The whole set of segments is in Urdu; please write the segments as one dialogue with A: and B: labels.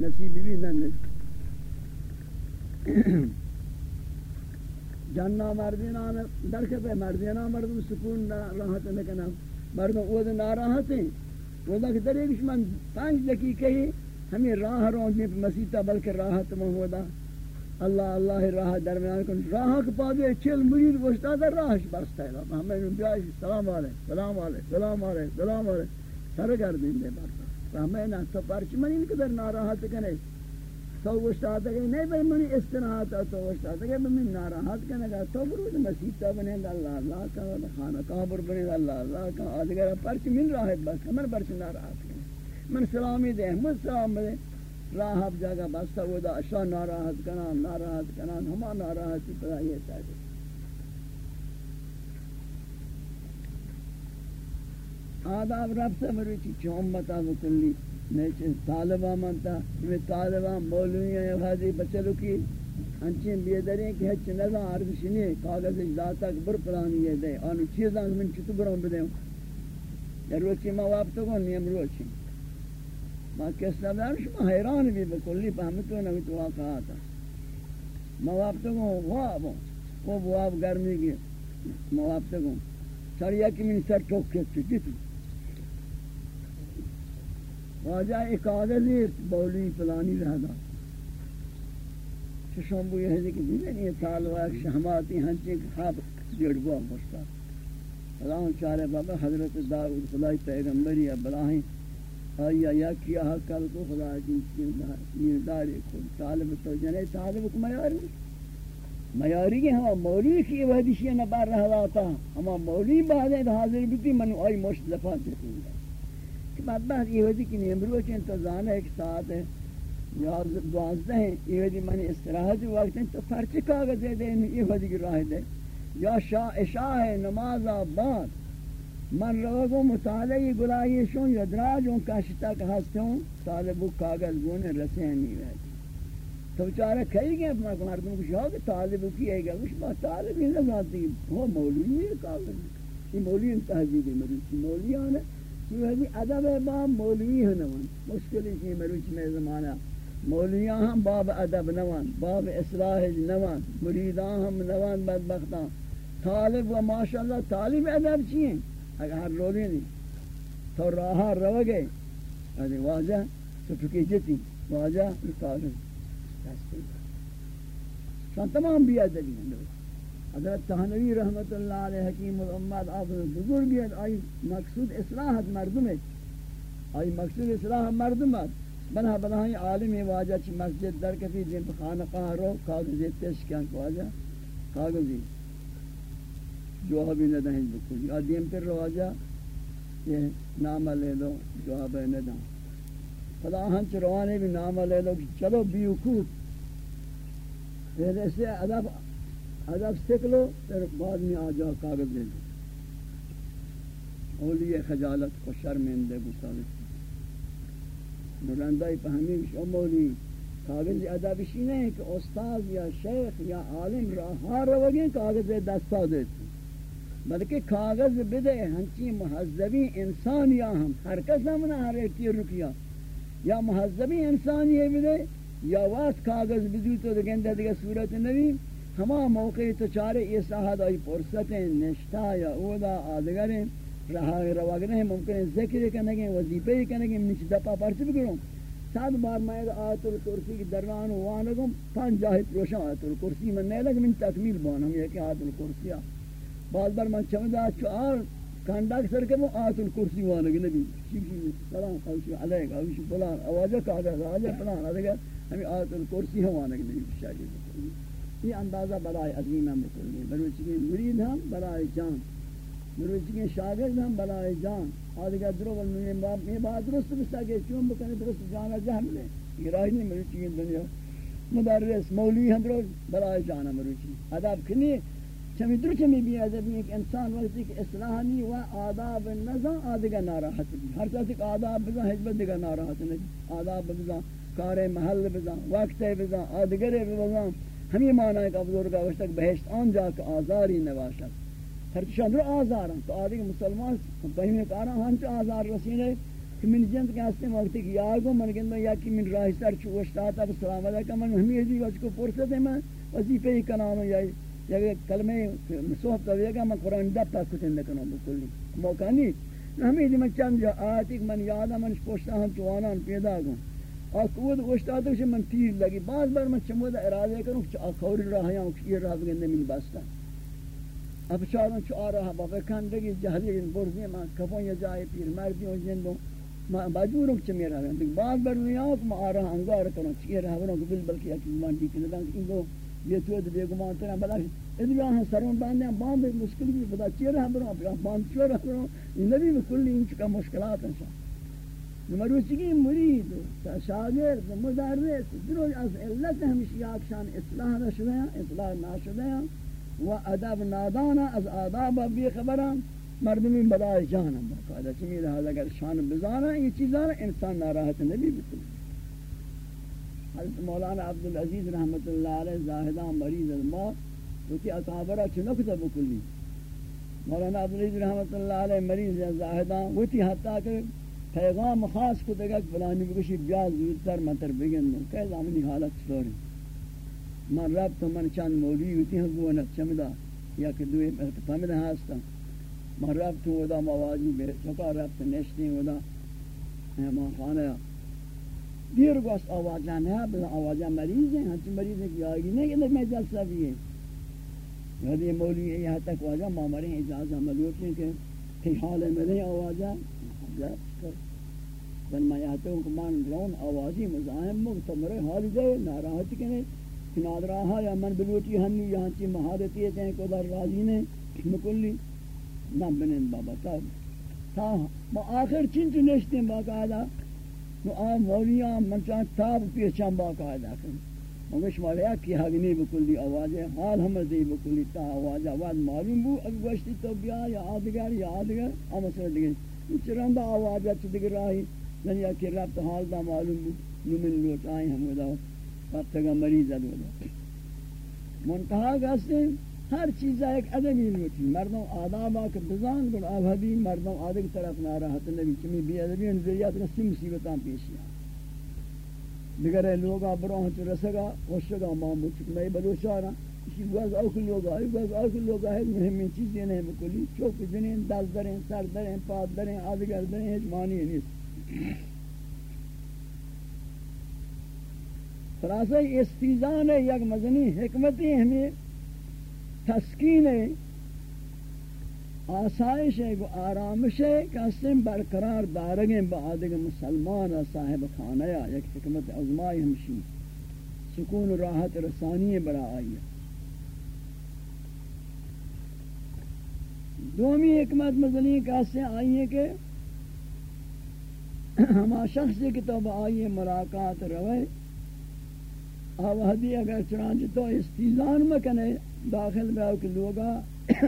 A: نصیب بھی نہ جنہ مردینا درک پہ مردینا مردم سکون راحت نکنا مردم او ناراحت ہیں۔ وہ کہ در ایک من پانچ دقیقے ہی ہمیں راہ روندنے پہ مسیطہ بلکہ راحت محمودہ اللہ اللہ راہ درمیان کن۔ راہ کے پادے چل مرید گوشتا در راہش برستا ہے ہمیں بیاش سلام علیہ سلام علیہ سلام علیہ سلام علیہ سر گردین دے برستا ہمیں نا تو پرچ من ان قدر ناراحت کنے تو گوشتا تھا نہیں بھائی منی استراحت تو گوشتا تھا کہ من ناراحت کنے گا تو برود مسیطہ بنے گا اللہ اللہ کا خانہ کابر بنے گا اللہ اللہ کا آدھگر پرچ من راحت بس ہمیں پرچ ناراحت کنے من سلامی دے احمد سلام دے راہ اب جگہ بستا ہوا دا اشا ناراحت کنان ناراحت کنان ہما ناراحتی پدا یہ تاکہ آداب رب سے مروچی چومتا بکلی نیچے طالبہ منتا ہمیں طالبہ مولوی ہیں حاضی بچلو کی ہنچین بیدریں کہ ہچ نظام عرض شنی کاغذ اجلاتا بر پلانی یہ دے آنو چیزاں من چتو برون بدے ہوں۔ یا روچی ما وابتو کن نیم روچی۔ ما کسا دار شما حیران بھی بکلی پہمتو نوی تو واقعاتا ما وابتو کن وابو وہ واب گرمی گی۔ ما وابتو کن سر یکی من سر ٹوک کسو جتو واجہ ایک کاغذی بولی فلانی رہ دا چشم بو یہ ہے کہ دینے یہ طالبہ ایک شہماتی ہنچے خواب جڑ گوا مشتا اللہ چارے بابا حضرت داؤد خدای پیغمبری ابراہیم آیا یا کیا کل کو خدا کی یہ دارے کو طالب تو جنے طالب کو میاری۔ میاری کے ہم مولوی کی وحدیشی نہ بار رہا تھا۔ ہم مولوی بعد حاضر بھی من آئی مشت لفات دیتے ہیں کہ بعد بعد یہ وحدی کی نیمرو چین تو زانا ایک ساتھ ہے یا دوازدہ ہیں، یہ وحدی من استراحت وقت ہیں، تو پرچ کاغذ دے دیں یہ وحدی کی راہ دے یا شاہ اشاہ نماز آباد۔ من روگو مطالعی گلاہی شون یدراجوں کاشتا کہ ہستوں طالبو کاغذ گونے رسینی رہتی تو بچارہ کئی گئے اپنا مردم کو شاہ کہ طالبو کی ہے گا کچھ بات طالب ہی نہ لگاتی وہ مولوی ہے کاغذ۔ یہ مولوی تحضیبی جی مروچی مولوی آنا۔ یہ ہے ادب با مولوی ہے نوان مشکلی کی مروچ میں زمانہ۔ مولویاں ہم باب ادب نوان، باب اصلاح نوان مریدان ہم نوان بدبختان طالب و ماشاءاللہ طالب ادب چیئے اگر ہر رولی نہیں، تو راہ رو گئے۔ ارے واجہ تو فکی جتی؟ واجہ کاغذ شان تمام بیا دلی ہیں۔ حضرت تہنوی رحمت اللہ علیہ حکیم الامت آپ بزرگ ہے آئی مقصود اصلاحت مردم ہے آئی مقصود اصلاح مردم ہے بنا بنائی عالم واجہ چی مسجد در کفی جن خانقاہ رو، کاغذی تیش واجہ، کاغذی۔ جوابی ندہیں بکل۔ یا دیم پر رواجہ یہ نامہ لے لو جواب ندہ۔ خدا ہنچ روانے بھی نامہ لے لو چلو بیوکوب پھر ایسے ادب ادب سکھ لو پھر بعد میں آ جاؤ کاغذ لے لو۔ اولی خجالت کو شرمندے گسالت نورندہ پہمی شو مولی کاغذ ادب اسی نہیں کہ استاد یا شیخ یا عالم راہ روگیں کاغذ دستا دیتے۔ بلکہ کاغذ بدے ہنچی محذبی انسان یا ہم۔ ہر کس ہم نہ ہر ایک رکیا۔ یا محذبی انسان یہ بدے، یا واس کاغذ بدو تو گندہ دیگا صورت نبی۔ ہما موقع تو چارے یہ ساہد آئی پرستیں نشتا یا اودا آدگریں رہا رواگریں ممکن ہے ذکر کرنے کنگیں وظیفے کنگیں منچ دپا پرچ بکروں۔ سات بار میں آیت الکرسی کی درمان وانگوں پانچ جاہد روشن آیت الکرسی میں نہیں لگ من تکمیل بان ہم یہ کہ آیت الکرسی آ۔ بعد بار من چمدا چار کانڈاک سر کے وہ آت الکرسی وانا کہ نبی چیزی جی، سلام، خوشی علیک خوشی، فلان آوازہ کہا آوازہ فلان آدھگا ہمیں آت الکرسی ہم وانا کہ نبی شاہی جی۔ یہ اندازہ برائے عظیم ہم بکلی مروچی کے مرید ہم برائے جان مروچی کے شاگرد ہم برائے جان۔ آدھگا درو والمنی باپ یہ بات درست بستا کہ چون بکنے درست جانا جہم لے یہ راہ نہیں مروچی دنیا۔ مدرس مولی ہم درست برائے جانا مروچی اداب کنی چمی در چمی بھی بی ادبی ایک انسان وقتی کہ اصلاحانی و آداب نظام آدھگا ناراحت بھی ہر چاہتے کہ آداب بزا حجبت دیگا ناراحت نہیں۔ آداب بزا کار محل بزا، وقت بزا آدگر بزا۔ ہمیں معنی ہے کہ بزرگا وشتک بہشت آن جا کہ آزاری نواشت ہر چشان رو آزار ہیں تو آدھگ مسلمان بہمی کارا ہنچ آزار رسینے کہ من جنت کے ہستے وقت کی آگو من گندو یا کہ من راہ سر چوشتا تا سلام علیکم من ہمیں جی وچ کو فرصت ہے میں وظیفے ہی کنانو یا یا کلمہ صحبت ہوئے گا میں قرآن دب پاک کتن نکنو بکلی موقع نہیں ہمیں جی میں چند جا آتی کہ من یادا من پوشتا ہم چوانان پیدا گوں اور قوت گوشتا تو من تیر لگی۔ بعض بار من چمود ارادے کروں کہ آخوری راہ یا یہ راہ بگندے من باستا اب چاروں چو آ رہا بابا کندگی جہلی برزی من کفوں یا جائے، پیر مردیوں جندوں ما مجبور ہوں کہ میرا رہا دیکھ بعض بار دنیا ہوں کہ میں آ رہا انگار کروں چیئے رہا بروں کہ بل بلکہ یکی مان دیکھ ندان کہ انگو یہ تو دے گمان ترہ بلا ادھر ہاں سرون باندھے ہیں باندھ مشکل بھی بدا چیئے رہا بروں اپنا باندھ چیئے رہا بروں یہ نبی میں کلی ان چکا مشکلات ہیں شاہ مرید شاگرد مدرس درو از علت ہمشی آکشان اصلاح نشدہ ہیں اصلاح ناشدہ ہیں و ادب نادانا از آداب بی خبران مردمی بدای جانم باقاعدہ چمی لحاظ اگر شان بزانا یہ چیزاں انسان ناراحت نبی بکل حضرت مولانا عبدالعزیز رحمت اللہ علیہ زاہدان مریض الموت وچی اصحابرہ چنکتا بکلی مولانا عبدالعزیز رحمت اللہ علیہ مریض زاہدان وچی حتی کہ پیغام خاص کو تگک بلانی بکشی بیاز زودتر مطر بگن دوں کہ زامنی حالت چطوری من رب تو من چند مولی ہوتی ہوں ہیں گونت چمدہ. یا کہ دوئے فهمدہ ہاستا. من رب تو ودا موازی بے چکا رب تو نشتی ودا. مہمان خانہ. دیر کو اس آوازہ نہیں بلا آوازہ مریض ہیں. ہنچی مریض ہیں کہ آگی نہیں کہ میں جلسہ بھی ہے. یعنی یہ مولی یہاں تک واجہ مامرین اجازہ ملوک ہیں کہ حال میں نہیں آوازہ. بل میں یہاں تک من رون، آوازی مزاہم مگتمرے حال جائے ناراحت کنے نادرہ یا من بلوٹی ہنی یہاں چی مہارتی ہیں کہ در راضی نے مکلی نہ بنن بابا تا تا، ما آخر چین چین نشتے باقاعدہ، نو آ مولیاں منچان تاب پیچان باقاعدہ کن۔ مگش مالیا کی حگنی بکلی آواز حال ہم دی بکلی تا آواز آواز معلوم بو، اگر گوشتی تو بیا یا آدگر یا آدگر اما سر دیگر چرندہ آواز ہے چھ دیگر راہی؟ یعنی کہ رب تو حال دا معلوم بو نمن لوٹ آئی ہم ادا وقت کا مریض ادو منتہا گستے ہر چیز ایک ادبی ہوتی مردوں آداب آکھ بزان گل آبادی مردوں آدھے کی طرف ناراحت نبی، چمی بی ادبی نظریات رسی مصیبتاں پیشیاں بگر لوگ برو ہن تو رسگا، خوشگا مامو چک میں بلوچارا اسی گواز اوک لوگا ہے گواز اوک لوگا ہے مہمی چیزیں نہیں بکلی۔ چوک جنیں دل دریں سر دریں پاد دریں آدھگر دریں ہیچ مانی نہیں۔ خلاصہ استیزان یک مزنی حکمتی ہمیں تسکین آسائش ہے کو آرامش ہے کہ اسم برقرار دارگیں بعدگ مسلمان صاحب خانہ یا یک حکمت عظمائی ہمشی سکون و راحت رسانی برا آئی دومی حکمت مزنی کیسے آئی ہے کہ ہما شخص کی تو آئی ملاقات روے آوہدی اگر چنانچہ تو استیزان مکنے داخل میں کہ لوگا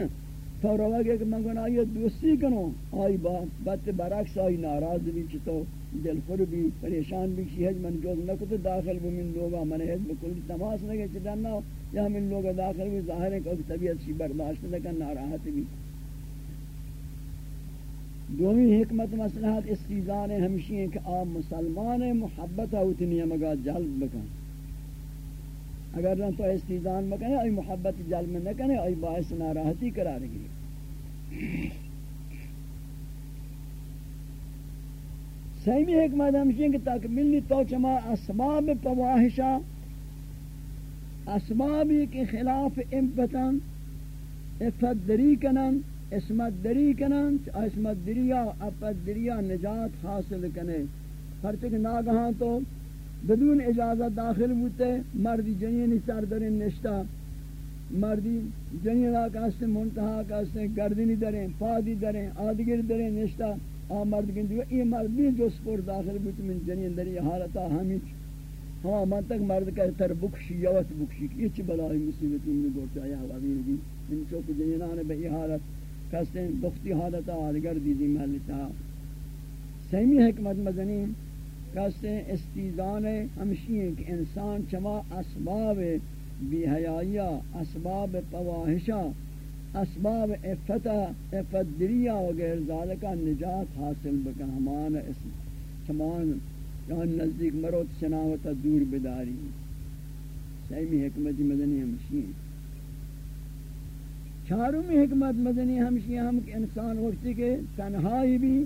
A: تو روگے کہ منگن آئی دوستی کنو۔ آئی با بات برعکس آئی ناراض بھی چھتو دل خور بھی پریشان بھی چی۔ حج من جوز نکتو داخل بھی من لوگا، من حج بکل تماس نگے چدنا یا من لوگا داخل بھی ظاہر ہے کہ طبیعت سی برداشت نکن، ناراحت بھی۔ دومی حکمت مسلحات استیزان ہمشی ہیں کہ آپ مسلمان محبت ہوتنی مگا جلب بکن۔ اگر نہ تو استیزان مکنے ای محبت جل میں نہ کنے ای باعث ناراحتی قرار گئی سیمی حکمت ہمشین کہ تکمیلی تو چما اسباب پواہشا اسبابی کے خلاف امپتن افت دری کنن۔ اسمت دری کنن اسمت دریا افت دریا نجات حاصل کنے پرچک ناگہاں تو بدون اجازت داخل بوتے، مردی جنینی سر درین نشتا مردی جنین آکا ہستے منتحا آکا گردنی درین پادی درین آدگر درین نشتا آ مرد گن دیگا یہ مردی جو سپور داخل بوتے من جنین دری حالتا ہمیں. ہاں من تک مرد کا تر بکشی، یوت بکشی یہ چی بلائی مصیبتی میں گوٹا یا حوالین دی من چوک جنینان بہی حالت. کستے دختی حالتا آدگر دیدی محلتا سیمی حکمت مدنیم کہتے استیزان ہمشی ہیں کہ انسان چما اسباب بی حیائیہ، اسباب پواہشہ، اسباب افتا افت دریا وغیر ذالکا نجات حاصل بکن۔ ہمان اسم تمام جہاں نزدیک مروت شناوتا دور بداری۔ سیمی حکمت مدنی ہمشی ہیں۔ چاروں میں حکمت مدنی ہمشی ہم کہ انسان وقتی کے تنہائی بھی،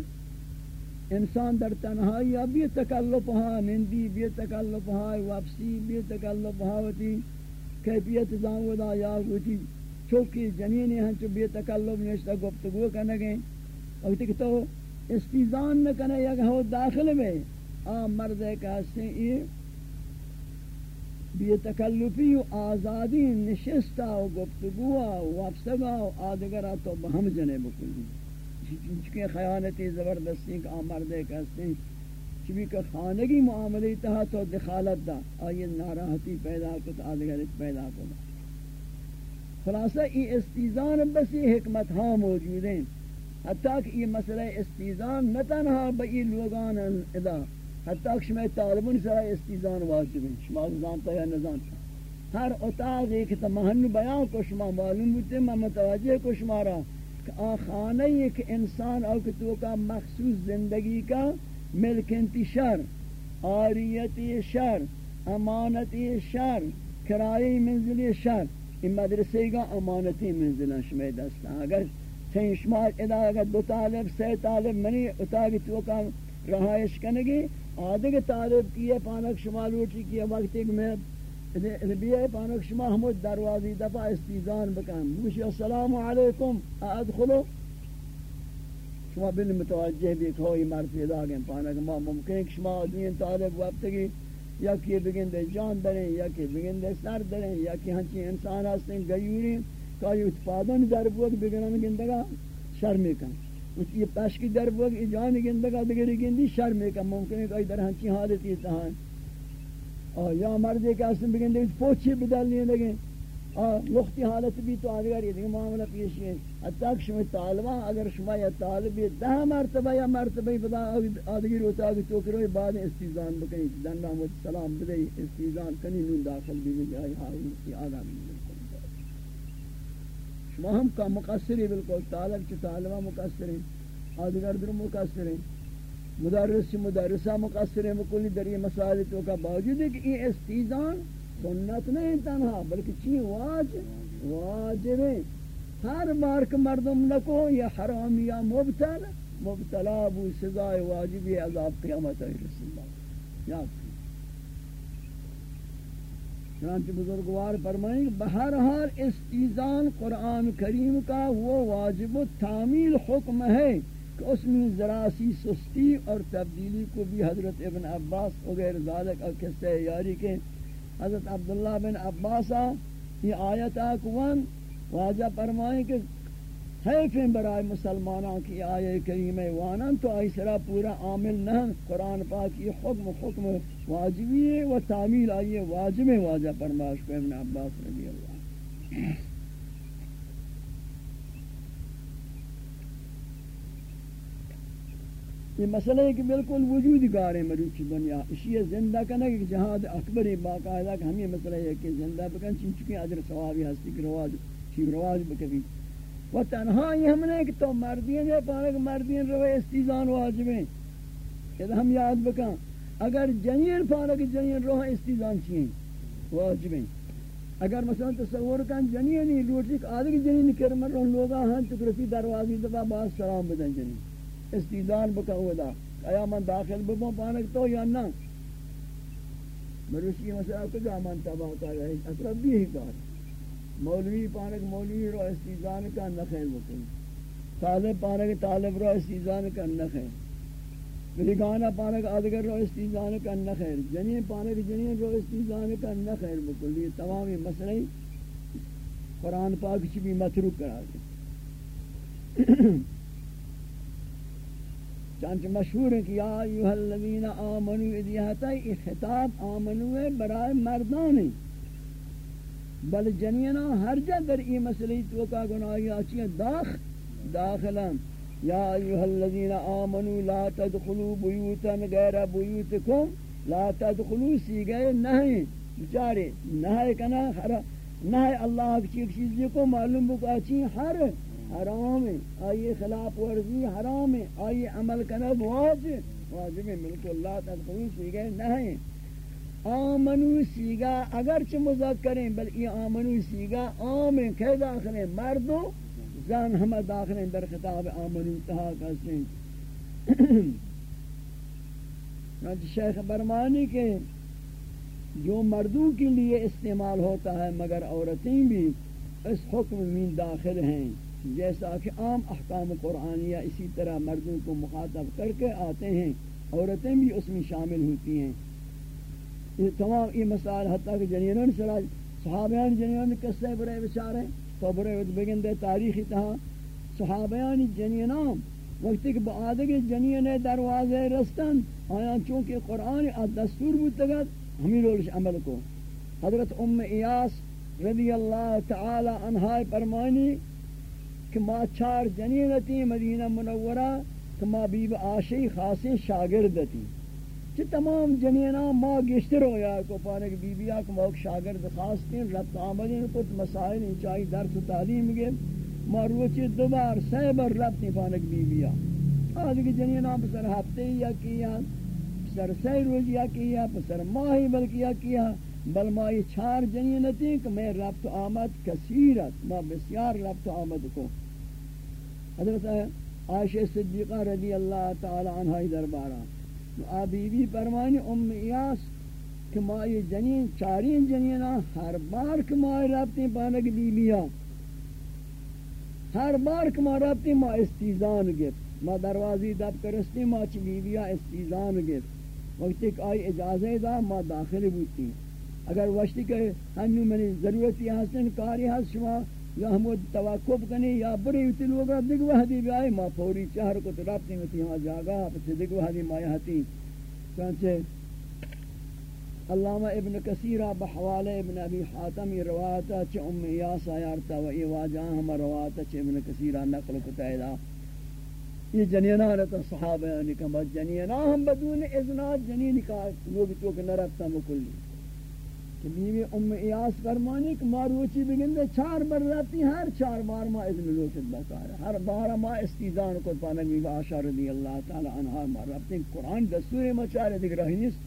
A: انسان در تنہائی بی تکلف ہاں نندی بی تکلف ہاں واپسی بی تکلف ہاں ہوتی کیفیت دانودا یا ہوتی چوکی جنین ہیں چو بی تکلف نشتا گفتگو کرنے گئے۔ وقتی کہ تو استیزان نہ کرنے یا ہو داخل میں، آ مرد ہے کہ ہستے یہ بی تکلفی و آزادی نشستا و گفتگو و وفسگا و آدگرہ تو بہم جنے بکلی۔ چکے خیانتی زبردستی کا مردے کہتے ہیں۔ چبی کہ خانگی معاملی تہا تو دخالت دا۔ آئی ناراحتی پیدا کت آدھگرت پیدا کت۔ خلاصہ، ای استیزان بسی حکمت ہاں موجود ہیں۔ حتیٰ کہ یہ مسئلہ استیزان نہ تنہا، بئی لوگان ادا۔ حتیٰ کہ شما طالبون سرا استیزان واجب ہیں شما زانتا یا نزانتا ہر اتاق ایک تمہن بیان کو شما معلوم ہوتے میں متوجہ کو شما رہا کہ آن خانہ ایک انسان او تو کا مخصوص زندگی کا ملکنتی شر آریتی شر، امانتی شر کرائی منزلی شر. این مدرسے گا امانتی منزل شمی دستا اگر چین شما ادا اگر دو طالب سے طالب، منی اتاگی تو کا رہائش کنگی آدھے طالب کیے، پانک شما لوٹی کیے، وقت ایک میں بیئے پانک شما حمود دروازی دفع استیزان بکن بوشی السلام علیکم ادخلو شما بل متوجہ بھی کھوئی مرد پیدا گئے، پانک ما ممکن کہ شما دین طالب وقت کی یا کہ بگن دے جان دریں، یا کہ بگن دے سر دریں، یا کہ ہنچی انسان ہستیں گیوری کہ یہ اتفادن درب وقت بگنن گندگا، شرمی کن۔ اس یہ پشکی درب وقت جان گندگا دگری گندی شرمی کن ممکن ہے کہ در ہنچی حالتی تہاں یا مردی کہ اسن بگن دے پوچھی بدلنے لگے۔ لختی حالت بھی تو آدھگر یہ دیکھ معاملہ پیش ہے۔ حتیٰ کہ شما طالبہ، اگر شما یا طالبی دہ مرتبہ یا مرتبہ بدا آدھگر ہوتا کہ چوکروی بعد استیزان بکنی۔ دن رحمت سلام بدئی، استیزان کنی نون داخل بھی جائے حالی کی آدھا بھی بالکل شما ہم کا مقصری بالکل، طالب چی طالبہ مقصر ہیں آدھگر در مقصر ہیں مدرس مدرسہ مقصر مکلی در یہ مسائل تو کا باوجود ہے کہ یہ استیزان سنت نہیں تنہا، بلکہ چی واجب واجب ہے ہر بار کہ مردم نکو یہ حرام یا مبتل، مبتلا بو سزائے واجبی عذاب قیامت ہے رسول اللہ۔ یاد چنانچہ بزرگوار فرمائیں، بہرحال استیزان قرآن کریم کا وہ واجب و تعمیل حکم ہے کہ اس میں ذرا سی سستی اور تبدیلی کو بھی حضرت ابن عباس وغیر ذالک اور قصہ یاری کے حضرت عبداللہ بن عباس یہ آیت آکوان واجہ فرمائیں کہ حیفیں برائے مسلمانوں کی آیہ کریم وانن تو آئی سرا پورا عامل نہ قرآن پاک یہ حکم حکم واجبی ہے و تعمیل آئیے واجب واجہ فرمائش کو ابن عباس رضی اللہ یہ مسئلہ ہے کہ بالکل وجود گارے مروچ دنیا۔ اسی زندہ کرنا کہ جہاد اکبر باقاعدہ کہ ہم یہ مسئلہ ہے کہ زندہ بکن چن چکے اجر ثوابی ہستی کہ رواج چی رواج بکبی و تنہا یہ ہم نے کہ تو مردین ہے پانک مردین روے استیزان واجب ہیں۔ کہ ہم یاد بکن اگر جنین پانک جنین روح استیزان چیئیں واجب ہیں۔ اگر مثلا تصور کن جنینی لوٹی کہ آدھے جنین کرمر روح لوگا ہاں تکرسی دروازی دفعہ باز سلام بدن جنین۔ استیزان بکا اودا آیا من داخل ببوں پانک تو یا نہ؟ مروشی مسئلہ کجا من تباہ کا رہے اطرف بھی ہی کار مولوی پانک مولوی رو استیزان کا نخیر بکن۔ طالب پانک طالب رو استیزان کا نخیر ملگانا پانک آدگر رو استیزان کا نخیر جنین پانک جنین رو استیزان کا نخیر بکل یہ تمامی مسئلہ قرآن پاک چی بھی متروک کرا دی چانچ مشہور ہے کہ یا ایوہ الذین آمنوا ادیہتا ای خطاب آمنوا برائے مردانی بل جنینا ہر جا در ای مسئلہ تو کا گناہی آچی داخ داخلا یا ایوہ الذین آمنوا لا تدخلوا بیوتا غیر بیوتکم۔ لا تدخلوا سی گئے نہیں بچارے نہے کنا نہ اللہ کی چیز کو معلوم بکا چی ہر حرام ہے۔ آئیے خلاف ورزی حرام ہے۔ آئیے عمل کرنا واجب واجب ہے۔ ملک اللہ تدخوی سیگے نہیں آمنو سیگا اگرچہ مذکر ہیں بل یہ آمنو سیگا آم ہیں کہ داخل ہیں مردو زن ہمیں داخل ہیں در خطاب آمنو تہا کہتے شیخ برمانی کے جو مردوں کے لیے استعمال ہوتا ہے، مگر عورتیں بھی اس حکم میں داخل ہیں۔ جیسا کہ عام احکام قرآنیہ اسی طرح مردوں کو مخاطب کر کے آتے ہیں، عورتیں بھی اس میں شامل ہوتی ہیں۔ یہ تمام یہ مسائل حتیٰ کہ جنینان سراج صحابیان جنینان قصے برے بچارے تو برے بگن دے تاریخی تہا صحابیان جنینان وقتی کہ بعد کے جنین دروازے رستن، آیا چونکہ قرآن دستور بودتگت ہمیں رولش عمل کو۔ حضرت ام ایاس رضی اللہ تعالی عنہ پرمانی کہ ما چار جنینتی مدینہ منورہ کہ ما بیب آشی خاصی شاگرد تھی۔ کہ تمام جنینا ما گشتر ہو یا کو پانے کی بی بی آکھ موک شاگرد خاص تین رب آمدین کچھ مسائل انچائی درس و تعلیم گئے۔ ما روچی دوبار سی بر رب تین پانے کی بی بی آکھ آدھ کی جنینا پسر ہفتے یا کیا پسر سی روز یا کیا پسر ماہی بلکی یا کیا، بل ما یہ چار جنینتی کہ میں رب تو آمد کثیرت، ما بسیار رب تو آمد کو۔ حضرت عائشہ صدیقہ رضی اللہ تعالی عنہ دربارہ۔ آبی بی فرمانی ام ایاس کہ ما یہ جنین، چارین جنینا، ہر بار کہ ما رابطیں پانک بی بیا۔ ہر بار کہ ما رابطیں ما استیزان گفت ما دروازی دب کرستی ما چی بی بیا، استیزان گفت وقت ایک آئی اجازہ دا، ما داخل بوتی۔ اگر وقتی کہ ہنو منی ضرورتی حسن، کاری حس شما یا ہم توقف کنی، یا بری ہوتی لوگا دیکھ وحدی بھی آئے ما پوری چہر کو تو رابطی ہوتی ہاں جاگا پچھے دیکھ وحدی ما یہتی چانچہ علامہ ابن کثیرہ بحوالہ ابن ابی حاتمی روایتا چھ ام ایاس آیارتا و ای واجہاں ہم روایتا چھ ابن کثیرہ نقل کتائدہ یہ جنینہ رہتا صحابہ یعنی کہ جنینہ ہم بدون اذنات جنین کا لوگ تو کہ نرفتا مکلی کہ بیوی ام ایاس فرمانی کہ ما روچی بگندے چار بار رہتی ہر چار بار ما اذن لوکت بکار ہر بار ما استیزان کو پانک بیوی آشا رضی اللہ تعالی عنہ ما رہتی قرآن دستور ما چارے دیکھ رہی نیست۔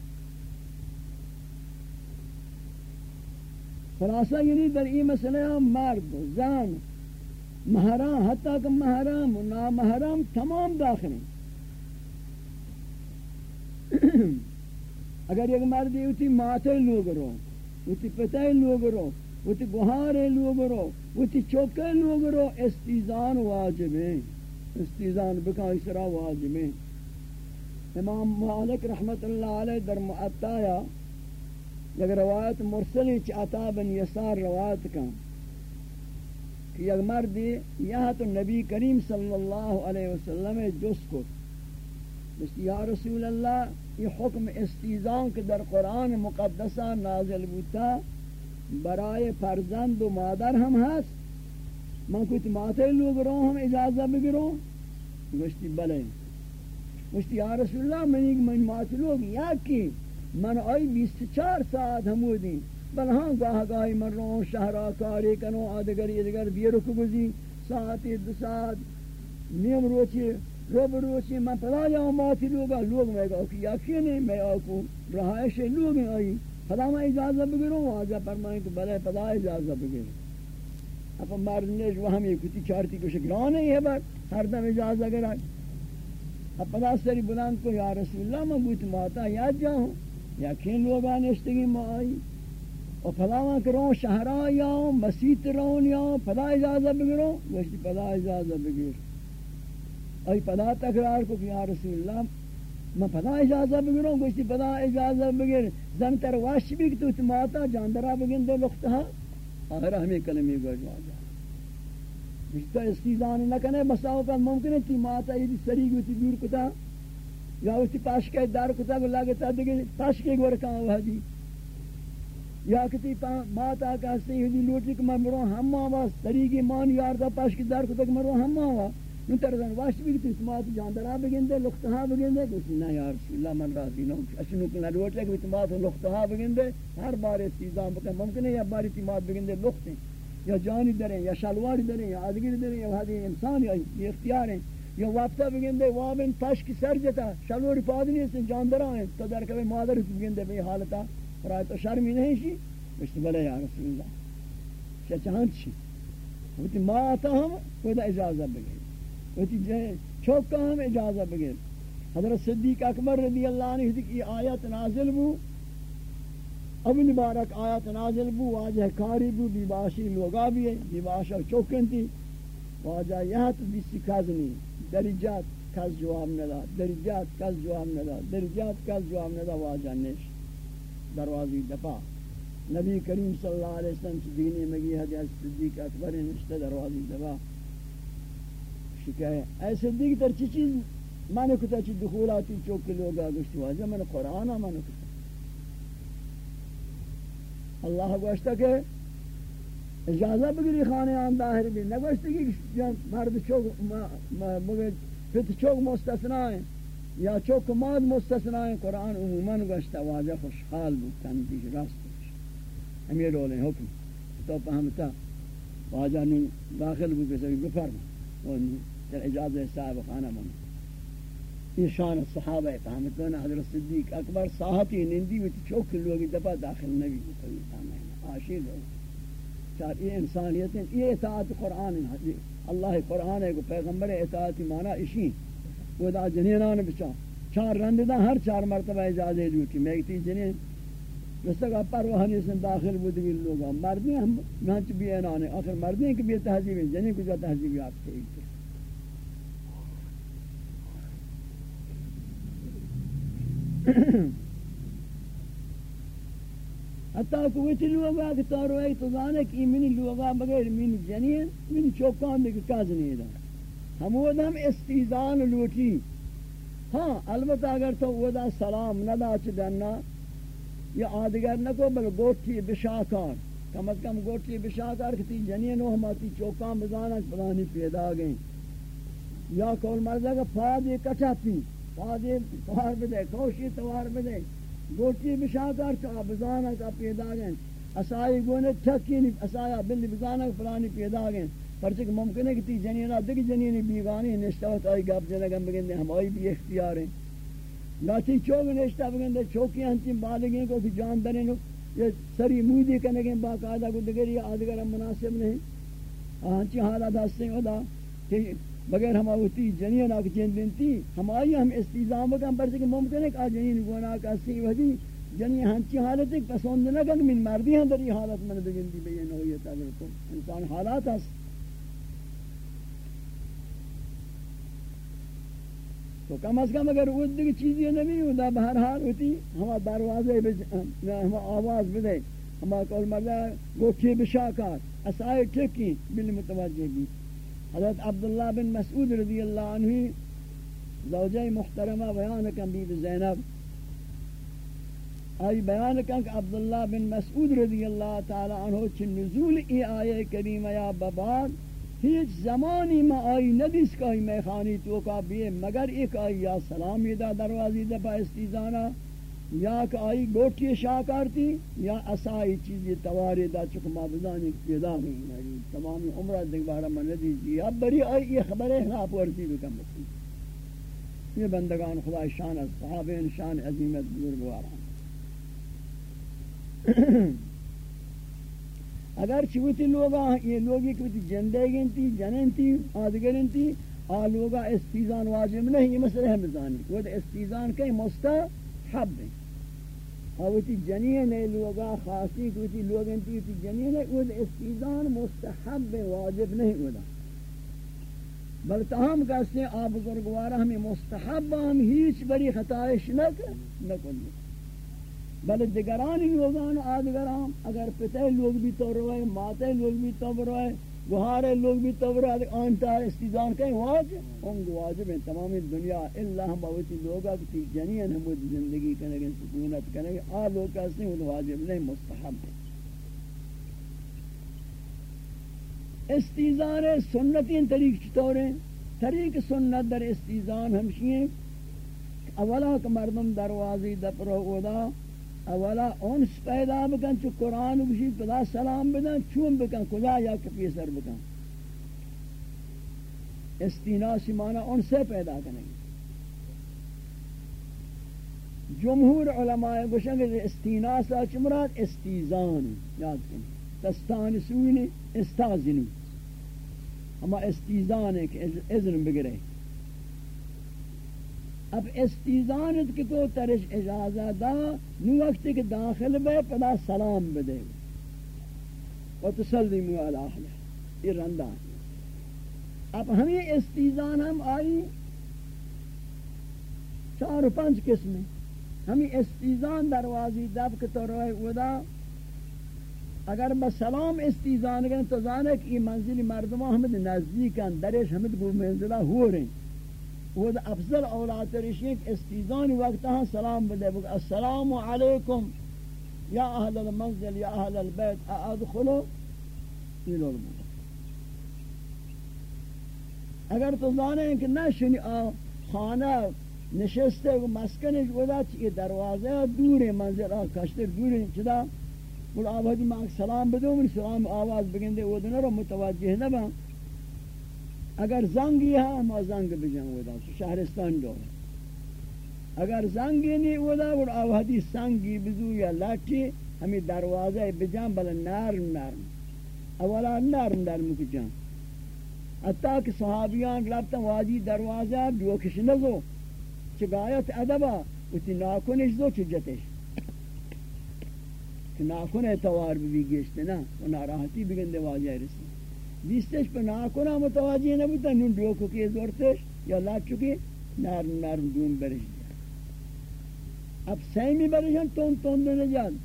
A: خلاصہ یعنی در ای مسئلہ مرد، زن محرام حتیٰ کہ محرام و نامحرام تمام داخل ہیں۔ اگر ایک مردی ہوتی ماتے لوگ رو وتی پتہ لوگ رو وتی گوہار لوگ رو وتی چوکے لوگ رو استیزان واجب ہے استیزان بکا اسرا واجب ہے امام مالک رحمت اللہ علیہ در معطایا یک روایت مرسلی چ عطا بن یسار روایت کا کہ یک مردی یہاں تو نبی کریم صلی اللہ علیہ وسلم جس کو یا رسول اللہ یہ حکم استیزان کے در قرآن مقدسہ نازل بوتا برائے فرزند و مادر ہم ہست۔ من کوئی ماتے لوگ رو ہم اجازہ بگرو۔ گوشتی بلے۔ گوشتی یا رسول اللہ، من ایک من ماتے لوگ یا کی؟ من آئی بیست چار ساعت ہمو دیں بل ہاں گاہ گاہی من رو شہرہ کاری کنو آدگر ادگر دیرو گزی۔ ساعتی دو ساعت، نیم روچی روب روچی من پدا جاؤں ماتی لوگا لوگ میں گا کہ یکی نہیں میں آکو رہائش لوگ ہیں آئی پدا میں اجازہ بگروں آجا فرمائیں کہ بلے پدا اجازہ بگروں اپا مردنیش وہ ہمیں کتی چارتی کو شکران نہیں ہے بر ہر دم اجازہ گرا اب پدا سری بلند کو یا رسول اللہ میں گوت ماتا یاد جاؤں یقین لوگ آنشتگی ما آئی اور پدا میں کروں شہرہ یاؤں مسیط رہوں یاؤں پدا اجازہ بگروں گوشتی پدا اجازہ بگروں ای پدا تکرار کو کہ یا رسول اللہ، میں پدا اجازہ بگروں گوشتی پدا اجازہ بگر زن تر واش بھی تو تماتا جاندرا بگن دے لختہ ہاں، آخر ہمیں کلمی گوشوا جا بشتا استیزان نہ کنے بساو کا ممکن ہے، تی ماتا یہ سری گوتی دور کتا، یا اسی پاش کے دار کتا کو لگتا دیکھیں پاش کے گور کہاں ہوا دی یا کتی ماتا کا سی ہدی لوٹی کہ میں مرو، ہم آواز طریقی مان یار دا پاش کے دار کتا کہ مرو، ہم آواز نو ترزن واش بھی تو اعتماد جاندرا بگندے لختہا بگندے کہ نہ یا رسول اللہ من راضی نہ اشنو کہ روٹ لے کہ اعتماد لختہا بگندے ہر بار استیزام بکن ممکن ہے یا بار اعتماد بگندے لختیں یا جانی دریں یا شلواری دریں یا آدگیر دریں یا ہادی انسان یا اختیار ہیں، یا وقتا بگندے وابن پاش کی سر جتا، شلواری پادنی سے جاندرا ہیں، تو در کبھی مادر بگندے بے حالتا برای تو شرمی نہیں شی؟ مشت بلے یا رسول اللہ چچان چی وہ ما آتا ہم وہ دا اجازہ بگئے وتی چوکا ہم اجازت بگیر حضرت صدیق اکبر رضی اللہ عنہ کی آیت نازل بو اول مبارک آیت نازل بو واجہ کاری بو، بیباشی لوگا بھی ہے۔ بیباشا چوکن تھی۔ واجہ یہاں تو بیسی کازنی درجات کز جواب ندا درجات کز جواب ندا درجات کز جواب ندا واجہ نش۔ دروازی دپا نبی کریم صلی اللہ علیہ وسلم کی دینی مگی حضرت صدیق اکبر نشتہ دروازی دپا شکایت. ایسے دیکھ تر چی چیز؟ مانے کتا چی دخولاتی چوک کے لوگ آگوشتی واجہ میں نے قرآن مانے کتا اللہ گوشتا کہ اجازہ بگری خانے آن داہر بھی نگوشتا کہ مرد چوک فت چوک مستثنا ہیں یا چوک ماد مستثنا ہیں قرآن عموماً گوشتا واجہ خوشحال بود تنبیش راست ہم یہ رولے حکم. تو پہمتا واجہ نے داخل بود کسی بفرما در اجازه صاحب خانه من. این شان صحابه فهمتون حضرت صدیق اکبر صاحبی نندی و چوک لوگی دفعہ داخل نبی کوئی فهمه عاشق ہے چار یہ انسانیت ہے یہ اطاعت قرآن ہے اللہ قرآن ہے کہ پیغمبر اطاعت مانا اشی وہ دا جنینان بچا چار رندہ ہر چار مرتبہ اجازے دیوٹی میں ایک جنین جس کا پروہانی سے داخل بودگی لوگا مردی ہم نانچ بھی اینانے آخر مردی ہیں کہ بھی تہذیب ہے جنین کو جو تہذیب آپ سے ایک حتی کوئی لوگا کہ تارو ہے تو زانے کہ منی لوگا بغیر منی جنین، منی چوکان دیکھ کاز نہیں دا ہم وہ ہم استیزان لوٹی ہاں البتہ اگر تو وہ دا سلام ندا چ دنا یا آدگر نہ کو بل گوٹھی بشاکار. کم از کم گوٹھی بشاکار کتی جنین و ہماتی چوکان بزانا پرانی پیدا گئیں. یا کول مرزا کا پاد یہ کٹا پی پادے توار بدے، کوشی توار بدے. گوٹی بشاکار چا بزانا کا پیدا گئن اسائی گونے چکی نہیں اسایا بلی بزانا کا فلانی پیدا گئن پرچک ممکن ہے کہ تی جنینہ دیکھ جنینی بیگانی نشتاوت آئی گاب جنگم بگندے ہم آئی بھی اختیار ہیں. لاتی چوک نشتا بگندے چوکی ہنچی بالگیں کو جان دریں نو یہ سری مویدی کنگیں باقاعدہ کو دگری آدگر مناسب نہیں ہنچی حالات ہستے ہیں دا کہ بغیر ہم ہوتی جنین آکھ جن دنتی ہم آئی ہم استیزام کم پر کہ ممکن ہے کہ جنین گونا کا سی وحدی جنین ہنچی حالت ایک پسند نہ کن من مردی ہیں در یہ حالت من بگن دی بین ہوئیت اگر کو انسان حالات ہے تو کم از کم اگر وہ دیکھ چیزی نہیں ہوتا بہرحال ہوتی، ہما دروازے ہما آواز بدے، ہما کول مردہ گوکھی بشاکار، اسائے ٹکی بالمتوجہ بھی۔ حضرت عبداللہ بن مسعود رضی اللہ عنہ، زوجہ محترمہ بیان کن بی زینب۔ آئی بیان کن کہ عبداللہ بن مسعود رضی اللہ تعالی عنہ چھ نزول ای آیے کریمہ یا بباد ہیچ زمانی ما آئی ندیس کا ہی میخانی تو کا بیئے، مگر ایک آئی یا سلامی دا دروازی دا با استیزانا یا کہ آئی گوٹی شاکارتی یا اسائی چیزی تواری دا چکو مابزانی پیدا نہیں ہے تمامی عمرہ دیکھ بارا من ندیجی اب بری آئی یہ خبر اخلاف ورزی بکم بسی یہ بندگان خدا شان از صحابین، شان عظیمت بزرگواران. اگر چوتی لوگا یہ لوگی کوئی جندے گنتی جننتی آدگرن تھی آ لوگا استیزان واجب نہیں، یہ مسئلہ ہے مزانی وہ استیزان کئی مستحب ہیں۔ اوتی جنین ہے لوگا، خاصی کوتی لوگن تی جنین ہے وہ استیزان مستحب واجب نہیں ہوتا۔ بل تاہم کہتے ہیں، آپ بزرگوارا ہمیں مستحب ہم ہیچ بری خطائش نہ کن بل دگرانی لوگان آدگران اگر پتہ لوگ بھی تو روئے، ماتے لوگ بھی تو روئے گوھارے لوگ بھی تو تورا آنتا استیزان کہیں واجب ہم واجب ہیں، تمامی دنیا اللہ ہم باوتی لوگا کتی جنین ہم زندگی کرنے گے، سکونت کرنے گے، آ لوگ کہتے ہیں واجب نہیں، مستحب ہے استیزان سنتی ان طریق چطور ہیں۔ طریق سنت در استیزان ہمشی ہیں۔ اولا کہ مردم دروازی دپر اودا اولا اونس پیدا بکن، چو قرآن بشی پدا سلام بدن، چون بکن، کجا یا کپی سر بکن؟ استیناسی معنی ان سے پیدا کریں گے جمہور علماء گوشن کہ جی استیناس چمرات استیزان، یاد کریں تستان سوینی استازنی ہما استیزان ہے کہ اذن بگرے. اب استیزانت کی کو ترش اجازہ دا، نو وقت کے داخل بے، پدا سلام بدے۔ و تسلیمو علی اہلہ۔ یہ رندان۔ اب ہمیں استیزان ہم آئی چار و پانچ قسم۔ ہمیں استیزان دروازی دب کے تو روئے ودا اگر با سلام استیزان گئے تو زانے کہ یہ منزل مردمہ ہمیں نزدیکن درش ہمیں گو منزلہ ہو رہے ہیں۔ وہ افضل أولاد رشین استیزان وقت ہاں سلام بدے السلام علیکم. یا اہل المنزل یا اہل البیت ادخلو یہ لوگ بگا اگر تو زانے کہ نہ شنی خانہ نشستے و مسکنش ودا چی؟ دروازہ دور منزل آ کشتر دور چدا بل آبادی ماں سلام بدو من سلام آواز بگندے ودنہ رو متوجہ نہ با اگر زنگی ہے ہم زنگ بجان ودا شہرستان دو. اگر زنگی نہیں ودا اور آوہدی سنگی بزو یا لاٹھی ہمیں دروازہ بجان بل نرم نرم. اولا نرم نرم کی جان. حتیٰ کہ صحابیان ربتا واجی دروازہ دوکش نزو. چگایت ادبا اتی ناکنش دو چجتش کہ ناکن اعتوار بھی گیشتے نا و ناراحتی بگندے واجہ رسی. دیستش پہ ناکنا متوجہ نبوتا نون ڈوکو کی زورتش، یا لاک چکی نرم نرم دون برش دیا اب سیمی برشن، تون تون دنے جان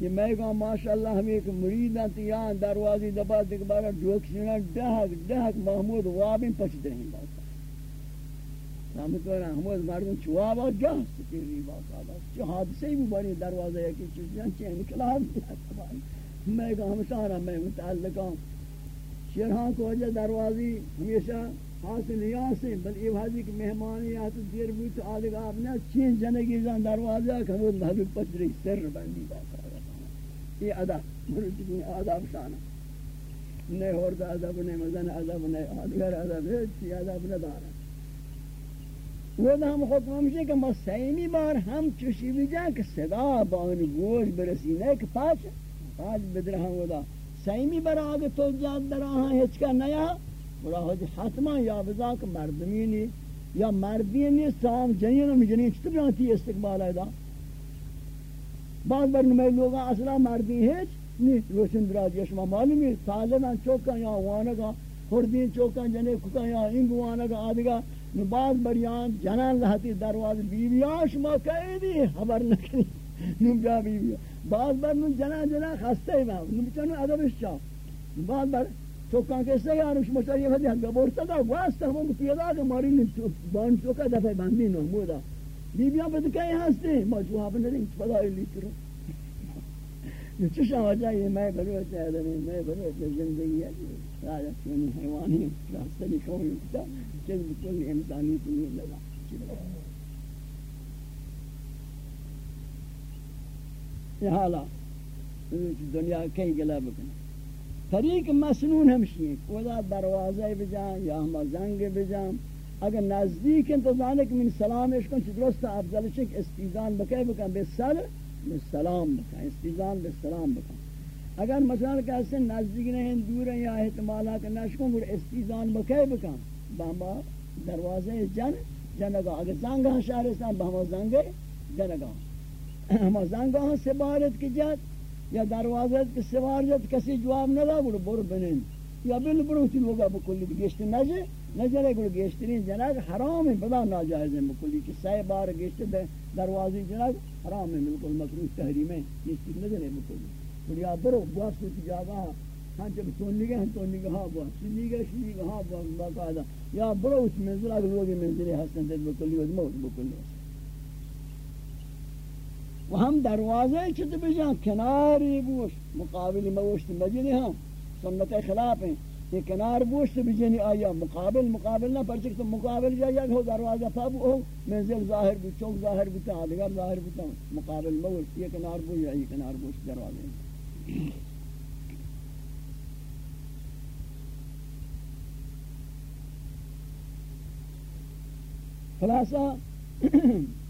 A: یہ میں کہا ماشاءاللہ ہمیں ایک مرید ہیں تیان دروازی دبا دیکھ بارا ڈوک سننا ڈہک ڈہک محمود وابین پچ دہیں باتا ہم تو رہا ہمیں مردم چوابا جا سکری باتا چو حادثے بھی بڑی دروازہ ہے کہ چیزیں چین کلا میں کہا ہم سارا میں متعلقہ ہوں شیرہاں کو وجہ دروازی ہمیشہ حاصل نیاسیں بل یہ حاضی کہ مہمانی آتا دیر بوت آدھگا آپ نے چین جنگی زن دروازہ کھنود محبوب پچری سر بندی باتا یہ ادا مرد کی آداب شانہ۔ نئے ہورد عذاب نئے مزن عذاب نئے آدھگر عذاب ہے چی عذاب نہ دارا۔ وہ دا ہم حکم ہمشے کہ مسیمی بار ہم چوشی بھی جائیں کہ صدا بان گوش برسی نہیں کہ پاچ پاچ بدرہاں وہ دا۔ سیمی برای تو جاد در آہاں ہچکا نیا؟ برا حج حتما یا بزاک مردمی نی، یا مردی نی، سام جنین و مجنین چھتا بیانتی استقبال ہے دا بعض بر نمی لوگا، اصلا مردی ہیچ نی، روشن دراج یشما معلومی سالنا چوکا یا وانگا، خوردین چوکا جنے ککا یا انگ وانگا آدھگا نو بعض بریان جنان لہتی درواز بیویان شما کئی دی خبر نکنی نو بیا بیویان بعد بر نون جنا جنا خسته ایم نون بچنون عذابش چا بعد بر تو کان که سه یارم مشتری چاری دیگه هم برسد و واسط هم پیدا که ماری نیم تو. بان تو که دفعه بندی نو مودا. بی بیان بده که هستی. ما تو هاپ ندیم. فدای لیترو. یہ چشا وجہ یہ میں بلو ہے میں میں بلو ہے زندگی ہے راجہ من یعنی حیوانی. راستہ نشون ہوتا چیز انسانی امتحانی تمہیں لگا یہ حالا۔ دنیا کئی گلا بکنے طریق مسنون ہمشی ہیں۔ کودا دروازہ بجان یا ہما زنگ بجان۔ اگر نزدیک انتظانے کہ من سلام اشکن چی درست افضل شک استیزان بکے بکن، بے سل بے سلام بکن، استیزان بے سلام بکن۔ اگر مثلا کہتے ہیں نزدیک نہیں دور ہیں یا احتمالہ کہ نشکن گر استیزان بکے بکن۔ بہما دروازہ جن، جنگا۔ اگر زنگ ہاں شہرستان بہما زنگ جنگا۔ ہم زنگاہ سے بارت کی جات، یا دروازت کی سوار جات کسی جواب نہ دا بڑو بڑو بنین. یا بل بڑو تی لوگا بکلی گشت نجے، نجرے گڑو گشترین جناگ حرام ہے، بدا ناجائز ہے بکلی کہ سائے بار گشت دے دروازی جناگ حرام ہے بالکل مکروح تحریم ہے گشت نجرے بکلی. بڑیا برو بواس کو جاگا ہاں جب تونی گئے ہم تونی گئے ہاں بواس شنی گئے شنی گئے ہاں بواس باقاعدہ یا برو، اس منزل، اگر لوگی منزلی حسن دل بکلی و موت بکلی. و ہم دروازے چھتے بجان کناری بوش. مقابل موشت مجلی ہم سنت خلاف ہیں یہ کنار بوشت بجنی آیا. مقابل مقابل نہ پرچک تو مقابل جا یا ہو دروازہ پاب ہو منزل ظاہر بھی چوک ظاہر بھی تا دیگر ظاہر بھی تا مقابل موت یہ کنار بوش یا یہ کنار بوش دروازے خلاصہ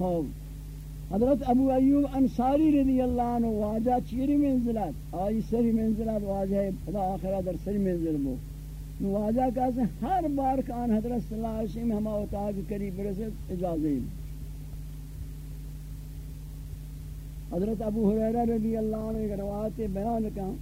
A: ہاں حضرت ابو ایوب انصاری رضی اللہ عنہ واجہ چیری منزلت آئی سری منزلت واجہ خدا آخرہ در سری منزل بو. واجہ کہتے ہیں ہر بار کان حضرت صلی اللہ علیہ وسلم ہما اتاق قریب رسد اجازہ حضرت ابو حریرہ رضی اللہ عنہ ایک روایت بیان کہاں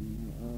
A: Mm-hmm.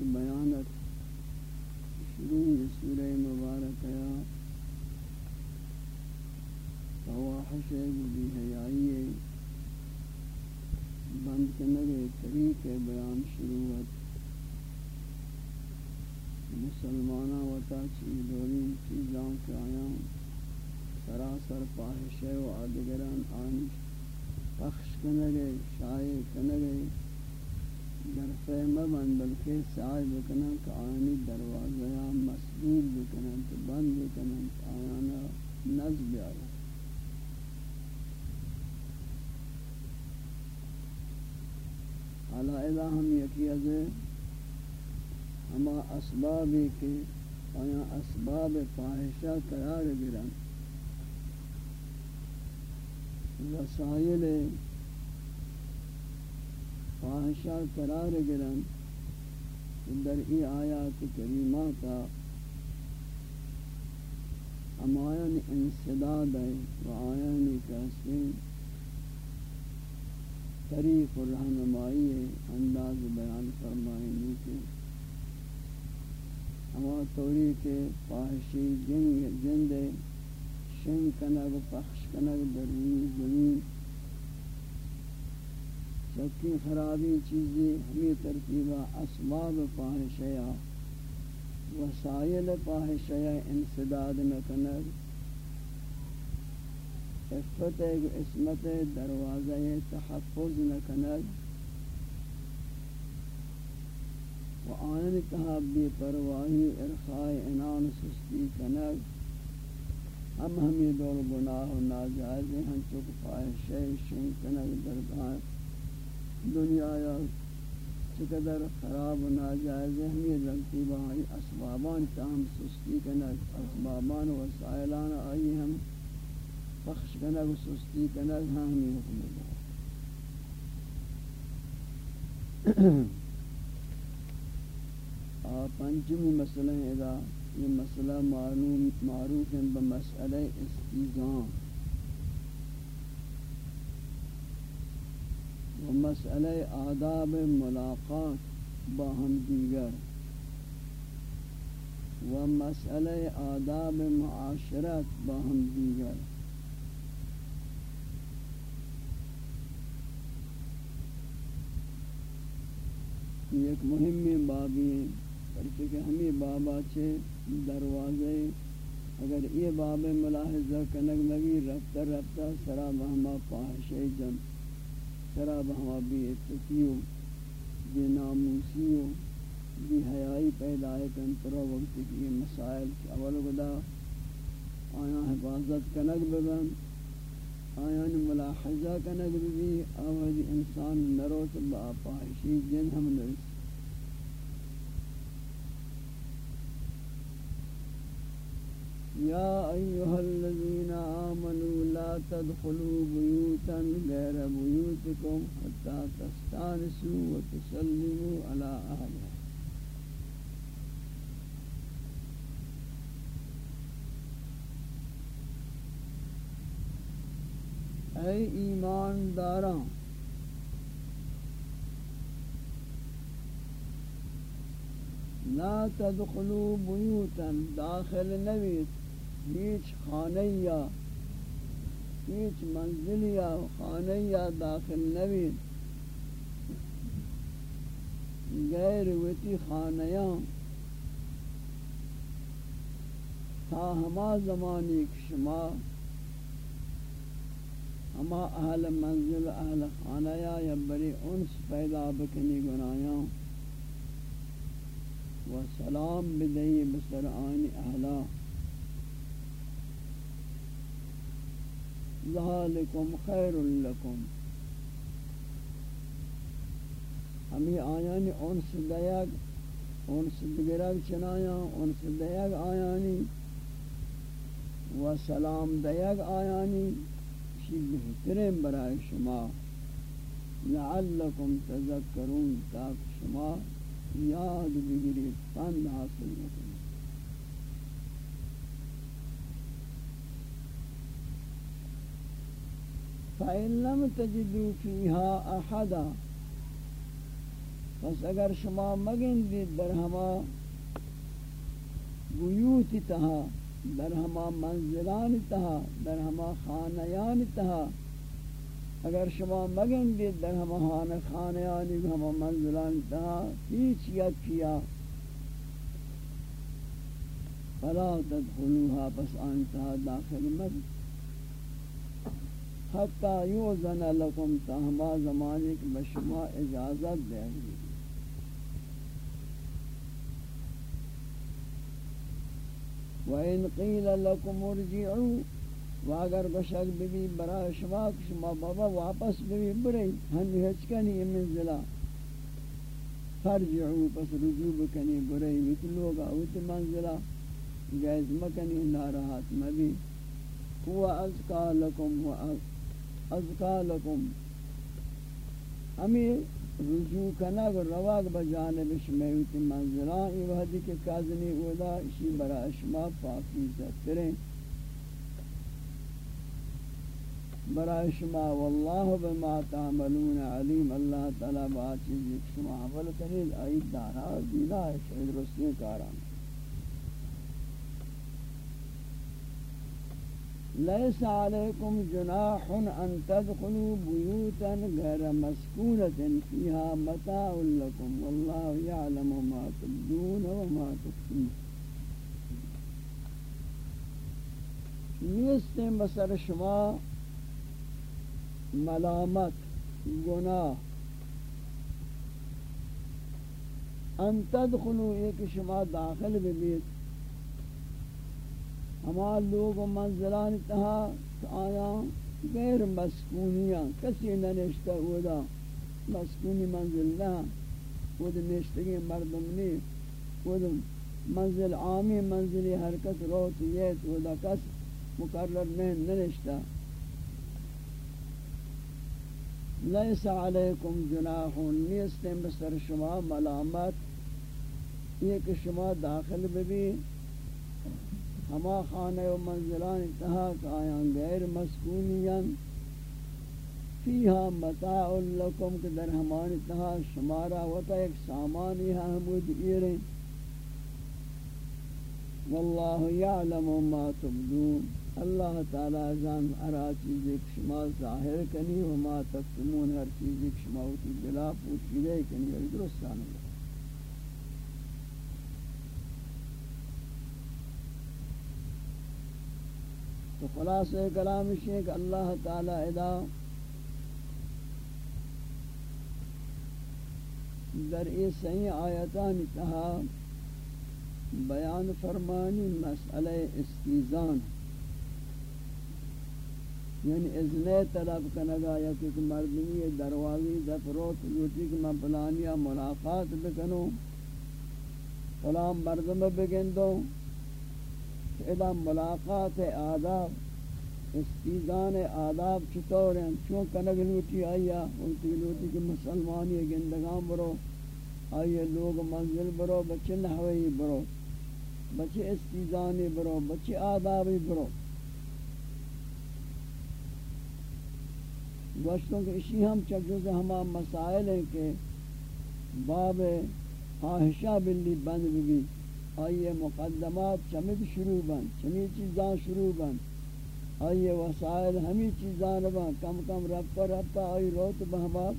A: بیانت شروع سورہ مبارک ہے فواحش بھی حیائی بند کنگے طریق بیان شروعت مسلمانہ وطا چیز دوری چیزاں کے آیاں سراسر پاہش و آدگران آن پخش کنگے شائع کنگے در فہمہ من بلکہ سائے بکنن کہ آنی دروازہ مسئول بکنن تو بند بکنن که آیانا نزب آیا حالا ہم یکی از ہما اسبابی کے آیا اسباب فاحشہ قرار گرن وسائل فاحشہ قرار گرن در ای آیات کریماتا ہم آیان انصداد ہے و آیان کہستے طریق الرحمائی ہے انداز بیان فرمائنی کے ہما توری کے فاحشی جند شن کنگ پخش کنگ در زمین چکی خرابی چیزیں، ہمیں ترتیبہ اسباب پاہشیا وسائل پاہشیا انسداد نکنگ عفت عصمت دروازہ تحفظ نکنگ و آئین تحبی پرواہی ارخاء انان سستی کنگ ہم ہمیں دور گناہ و ناجائز ہیں چک فائش شنکنگ درگاہ دنیا یا چقدر خراب و ناجائز ہیں ہمیں لگتی بہائی اسبابان تاہم سستی کنگ، اسبابان و وسائلان آئی ہم پخش کنگ و سستی کنگ ہاں ہمیں حکم دار پنجمی مسئلہ ادا یہ مسئلہ معلوم، معروف ہے بمسئلہ استیزان۔ و مسئلہ آداب ملاقات باہم دیگر و مسئلہ آداب معاشرت باہم دیگر ایک مہم بابی ہیں پرچہ کہ ہمیں بابا چھے دروازے، اگر یہ باب ملاحظہ کنگ مگی رفتہ رفتہ سرا بہما پاہش جن شراب ہوا، بھی اتفیو بی ناموسیو بی حیائی پیدا ہے کنترہ وقت کی مسائل کی اول گدا آیا حفاظت کنگ ببن، آیا ملاحظہ کنگ ببی۔ آوازی انسان نروت با پاہشی جن ہم نرسی۔ يا أيها الذين آمنوا لا تدخلوا بيوتا غير بيوتكم حتى تستأنسوا وتسلموا على أهلها. اے ایمانداراں لا تدخلوا بيوتا داخل نبيت هیچ خانه یا هیچ منزل یا خانه یا داخل نوید غیر وتی خانیاں تا ہما زمانی شما ہما اہل منزل اہل خانہ یا بری انس پیدا بکنی گنایاں و سلام بدئی بسر آنی اہلا ذالکم خیر لکم ہمیں آیانی انس دیگ انس دگرگ چنایاں انس دیگ آیانی و سلام دیگ آیانی چیز بہترین برای شما۔ لعلکم تذکرون تاک شما یاد بگیری پند حاصل نکنی فَإِن لَمْ تَجِدُوا فِيهَا أَحَدًا پس اگر شما مگن دید در ہما بیوت تہا در ہما منزلان تہا در ہما خانیان تہا اگر شما مگن دید در ہما خانیانی ہما منزلان تہا پیچ یک کیا، فلا تدخلوها، پس آنتها داخل مد حتی یوزن لکم تہما زمانک بشما اجازت دے وَإِن قِيلَ لَكُمْ ارْجِعُوا و اگر گشک ببی برای شما شما بابا واپس ببی بری ہنی ہچکنی منزلہ فرجعو پس رجوع بکنی بری ویت لوگا ویت منزلہ جائز مکنی ناراحت مبی. هو ازکا لکم و ازکا لکم ہمیں رجوع کنگ رواق بجانب شمیوت منزلان ای وحدی کے کازنی اودا اسی برا اشما پاکیزہ تریں برا اشما واللہ بما تعملون علیم، اللہ تعالی بات چیزی شما عمل کنید آئید دارا دینا ہے شہد رسلی کاران ليس عليكم جناح أن تدخلوا بيوتا غير مسكونة فيها متاع لكم والله يعلم ما تبدون وما تكتمون. نیست بسر شما ملامت گناہ أن تدخلوا ایک شما داخل ببیت ہما لوگ و منزلان تہا آیا غیر مسکونیاں، کسی ننشتہ اودا مسکونی منزل نہ، خود نشتگی مردم نی، خود منزل عامی منزلی حرکت روت یہ اودا کس مقرر میں ننشتہ۔ لیس علیکم جناح نیستیں بسر شما ملامت، یہ کہ شما داخل بھی ہما خانہ و منزلان اتحاق آیاں غیر مسکونیاں فیہا متاع لکم کہ در ہمان اتحاق شمارا ہوتا ایک سامانی حمود ایریں واللہ یعلم ما تبدون. اللہ تعالی جان ہر چیز ایک شما ظاہر کنی و ما تکتمون، ہر چیز ایک شما ہوتی بلا پوچھیدے کنی یعنی درست آنے تو خلاص کلام ہے کہ اللہ تعالی ادا در اس صحیح آیتان تہا بیان فرمانی مسئلہ استیزان یعنی اذن طلب کنگا یا کہ مردمی دروازی دفروت لوٹی کہ میں پلانیا ملاقات بکنوں، فلان مردم بگندوں ادا ملاقات آداب، استیزان آداب چطور ہیں؟ چون کنگ لوٹی آیا انتی لوٹی کہ مسلمانی گندگان برو آئیے لوگ منزل برو، بچے نحوی برو، بچے استیزانی برو، بچے آدابی برو۔ گوشتوں کہ اسی ہم چکو سے ہما مسائل ہیں کہ باب خواہشہ بلی بند بھی۔ آئیے مقدمات چمد شروع بن چمی چیزاں شروع بن آئیے وسائل ہمی چیزان بن کم کم ربتا ربتا آئی روت بہما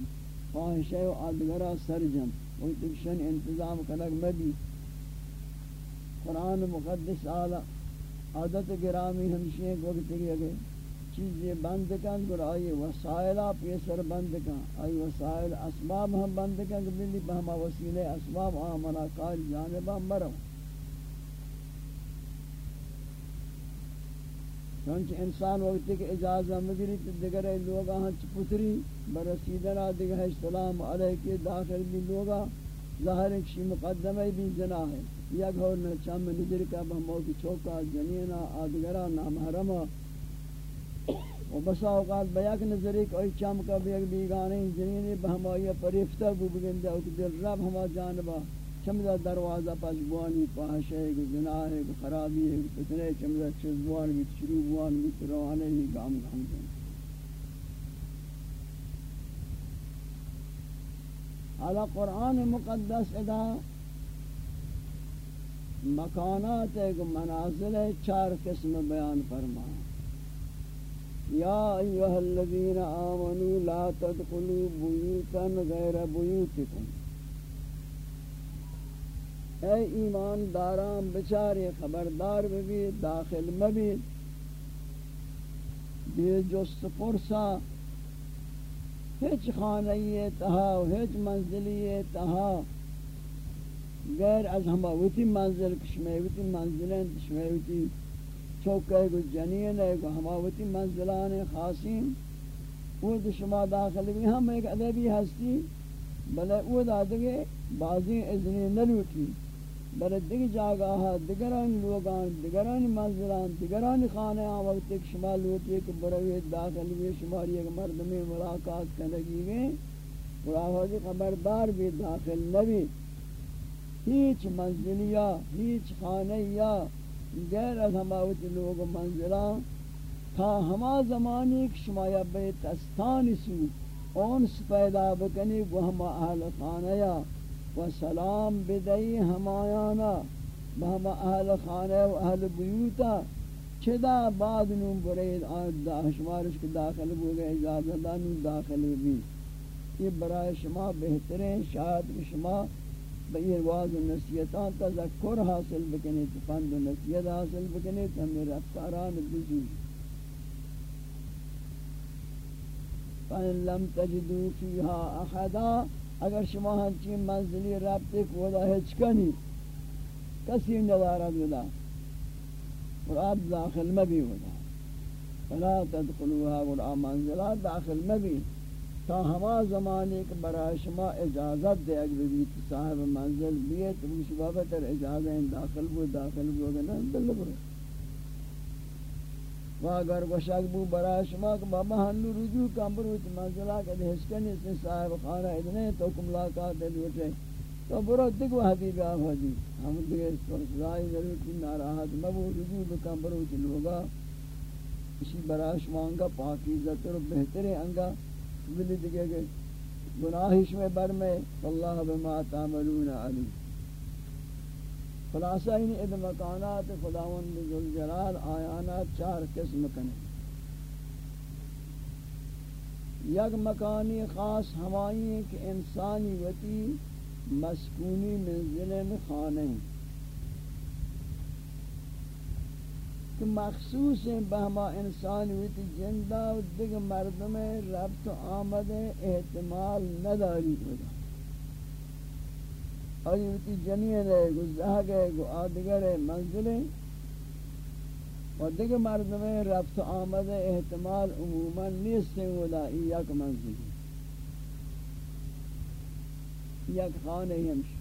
A: خواہشہ و آدگرہ سرجم وہی تکشن انتظام کنک مبی قرآن مقدس آلہ۔ عادت گرامی ہمشی ایک وقت گئے چیزیں بند کن گر آئی وسائل آپ یہ سر بند کن۔ آئی وسائل اسباب ہم بند کن گر بلی بہما وسیلے اسباب آمنا کار جانبا مرو۔ چونچہ انسان وقت کہ اجازہ مگری تو دیگر لوگا ہنچ پتری برسیدنا دیگر ہے سلام علیہ داخل بھی لوگا ظاہر ایک شی مقدمہ بھی جنا ہے۔ یا گھور میں چم نظر کا بہمو کی چوکا، جنینا آدگرہ نامحرمہ و بسا اوقات بیاک نظری کوئی چم کا بھی ایک بیگانے جنینی بہمائی پریفتہ بو بگندہ اوک دل رب ہما جانبا۔ چمدہ دروازہ پاس بوانی پاہش ہے کہ گناہ ہے کہ خرابی ہے کہ فتنے چمدہ چیز بوان بھی شروع بوان بھی روانے ہی گام گام دیں حالا قرآن مقدس ادا مکانات ایک منازل چار قسم بیان فرما۔ یا ایوہ الذین آمنوا لا تدخلوا بیوتا غیر بیوتکم اے ایمان داران بچارے خبردار بھی داخل مبی بی جست پرسا ہیچ خانہی تہا ہیچ منزلی تہا غیر از ہما وتی منزل کشمیوتی منزلیں کشمیوتی چوکے کو جنین ہے کو ہما وتی منزلان خاصین وہ شما داخل بھی ہم ایک ادبی ہستی بلے وہ دادگے بعضی اذنی نلوٹی بر دیگر جاگا ہے، دیگران لوگان، دیگران منزلان، دیگران خانہ آن وقت ایک شما لوٹی کہ بروی داخل بھی شماری ایک مردمی ملاقات کنگی گئے اور خبردار بھی داخل نبی۔ ہیچ منزلیا، ہیچ خانیا غیر از ہماوت لوگ منزلان۔ تا ہما زمانی کہ شمایا بیت استانی سو، اونس پیدا بکنی وہ ہما اہل خانیا و سلام بدئی ہمایانا بہم اہل خانہ و اہل بیوتا. چدا بعد نون برید آن دا شمارش کے داخل ہو گئے اجازت نون داخل بھی یہ برای شما بہترین شاید شما بئی واضح نصیحتان تذکر حاصل بکنی تفند و نصیحت حاصل بکنی تمہیں رفتاران بزی فَإِن لَمْ تَجِدُوا فِيهَا أَحَدًا اگر شما ہنچین منزلی رابطے کو دا ہچ کنی کسی ندارد ودا اور آپ داخل میں بھی ہوتا فلا تدخلوها اور منزلہ داخل میں بھی تا ہما زمانے کے برای شما اجازت دے اگر بیت صاحب منزل بیت روش بابتر اجازت داخل بو داخل بو گنا دل برو و اگر وشک بو برای شما کہ بابا ہنو رجوع کم برو منزلہ کہ دہسکنی سے صاحب خانہ ادنے تو کم لاکات تو برو دیکھو حبیب آفا جی ہم دیکھے سرسلائی ضرور کی ناراحت مبو، رجوع بکم برو چلوگا اسی براش مانگا پاکیزت اور بہتر انگا. بلی دیکھے گناہش میں بر میں، واللہ بما تعملون علی خلاصہ انہی اد مکانات خداوند ذوالجلال آیانات چار قسم کنے۔ یک مکانی خاص ہمائی کہ انسانی وتی مسکونی منزل میں خانے ہیں۔ کہ مخصوص ہیں بہما انسان ویتی جندہ و دیگ مردم ربط آمد احتمال نداری خدا اور ویتی جنین ہے گو زہگ ہے، گو آدگر ہے، منزل ہے۔ اور دیگ مردم ربط آمد، احتمال عموما نیست ہیں ولا یک منزل ہے۔ یک خانه ہمشی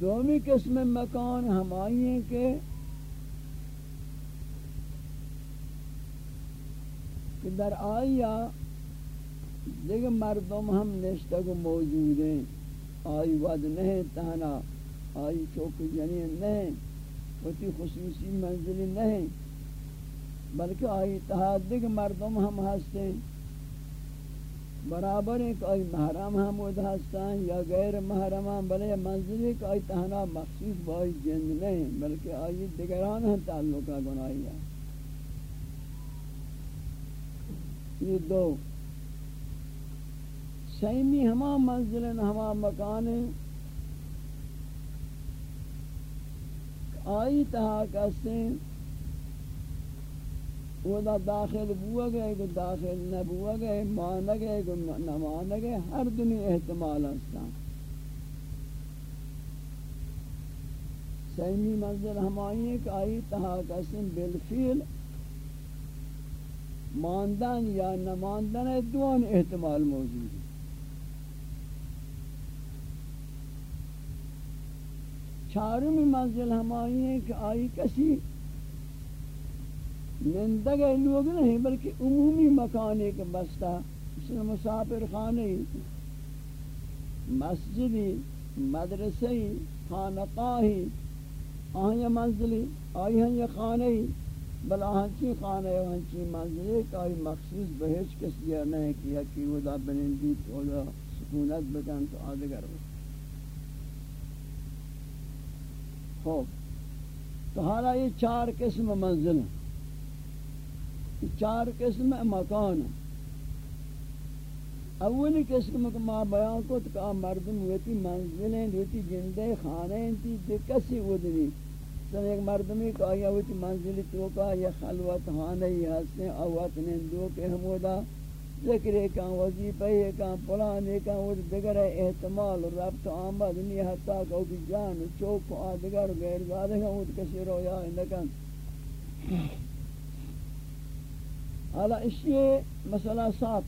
A: دومی قسم مکان ہمائی ہیں کہ در آئیا دیکھ مردم ہم نشتگ موجود ہیں۔ آئی ود نہیں تہنا آئی چوک جنین نہیں ہوتی خصوصی منزلی نہیں۔ بلکہ آئی تحادق مردم ہم ہستے ہیں۔ برابر ایک آئی محرم ہم ادھاستان یا غیر محرم ہم، بلے منزل ایک آئی تہنا مخصوص بائی جند نہیں، بلکہ آئی دگران ہم تعلقہ گناہی ہے یہ دو۔ سیمی ہما منزل ہما مکان آئی تہا کسے وہ دا داخل بوا گئے کہ داخل نہ بوا گئے مان گئے کہ نہ مان گئے، ہر دنی احتمال ہستا۔ سیمی منزل ہمائی ہے کہ آئی تہا قسم بالفیل ماندن یا نہ ماندن دوان احتمال موجود ہے۔ چارمی منزل ہمائی ہے کہ آئی کسی نندگ لوگ نہیں بلکہ عمومی مکان ایک بستہ مثل مسافر خانے، مسجدی مدرسی خانقاہی آہیں منزلی آئی ہیں یہ خانے بلا ہنچی خانے ہنچی منزلی کائی مخصوص بہش کسی نہیں کیا کہ وہ دا بنندی تو دا سکونت بکن تو آدھگر ہو۔ خوب تو حالا یہ چار قسم منزل ہیں. چار قسم مکان ہیں. اولی قسم کو ما بیان کو تو کہا مردم ہوتی منزلیں، ہوتی جندے خانے تھی کسی ودنی سن ایک مردمی کا آیا ہوتی منزلی تو کا یا خلوت خانے ہی ہستے اوت نندو کے ہمودا ذکر کان وظیفہ کان پلان کان وہ دیگر احتمال ربط آمد نہیں حتی کہ جان چوک آدگر غیر زادہ ہیں، وہ کسی رویا اندکن حالا اس یہ مسئلہ صاف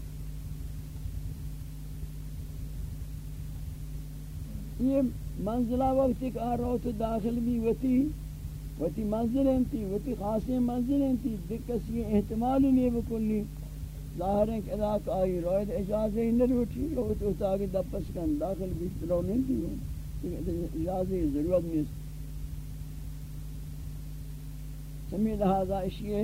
A: یہ منزلہ وقت ایک آروت داخل بھی وتی وتی منزلیں تھی وتی خاصی منزلیں تھی دکسی احتمال نہیں بکلی۔ ظاہر ہے کہ ادا آئی روید اجازہ ہی نہ روٹی لوگ تو تاکہ دپس کن داخل بھی دلو نہیں تھی اجازہ ضرورت نہیں سمی لہذا اشیئے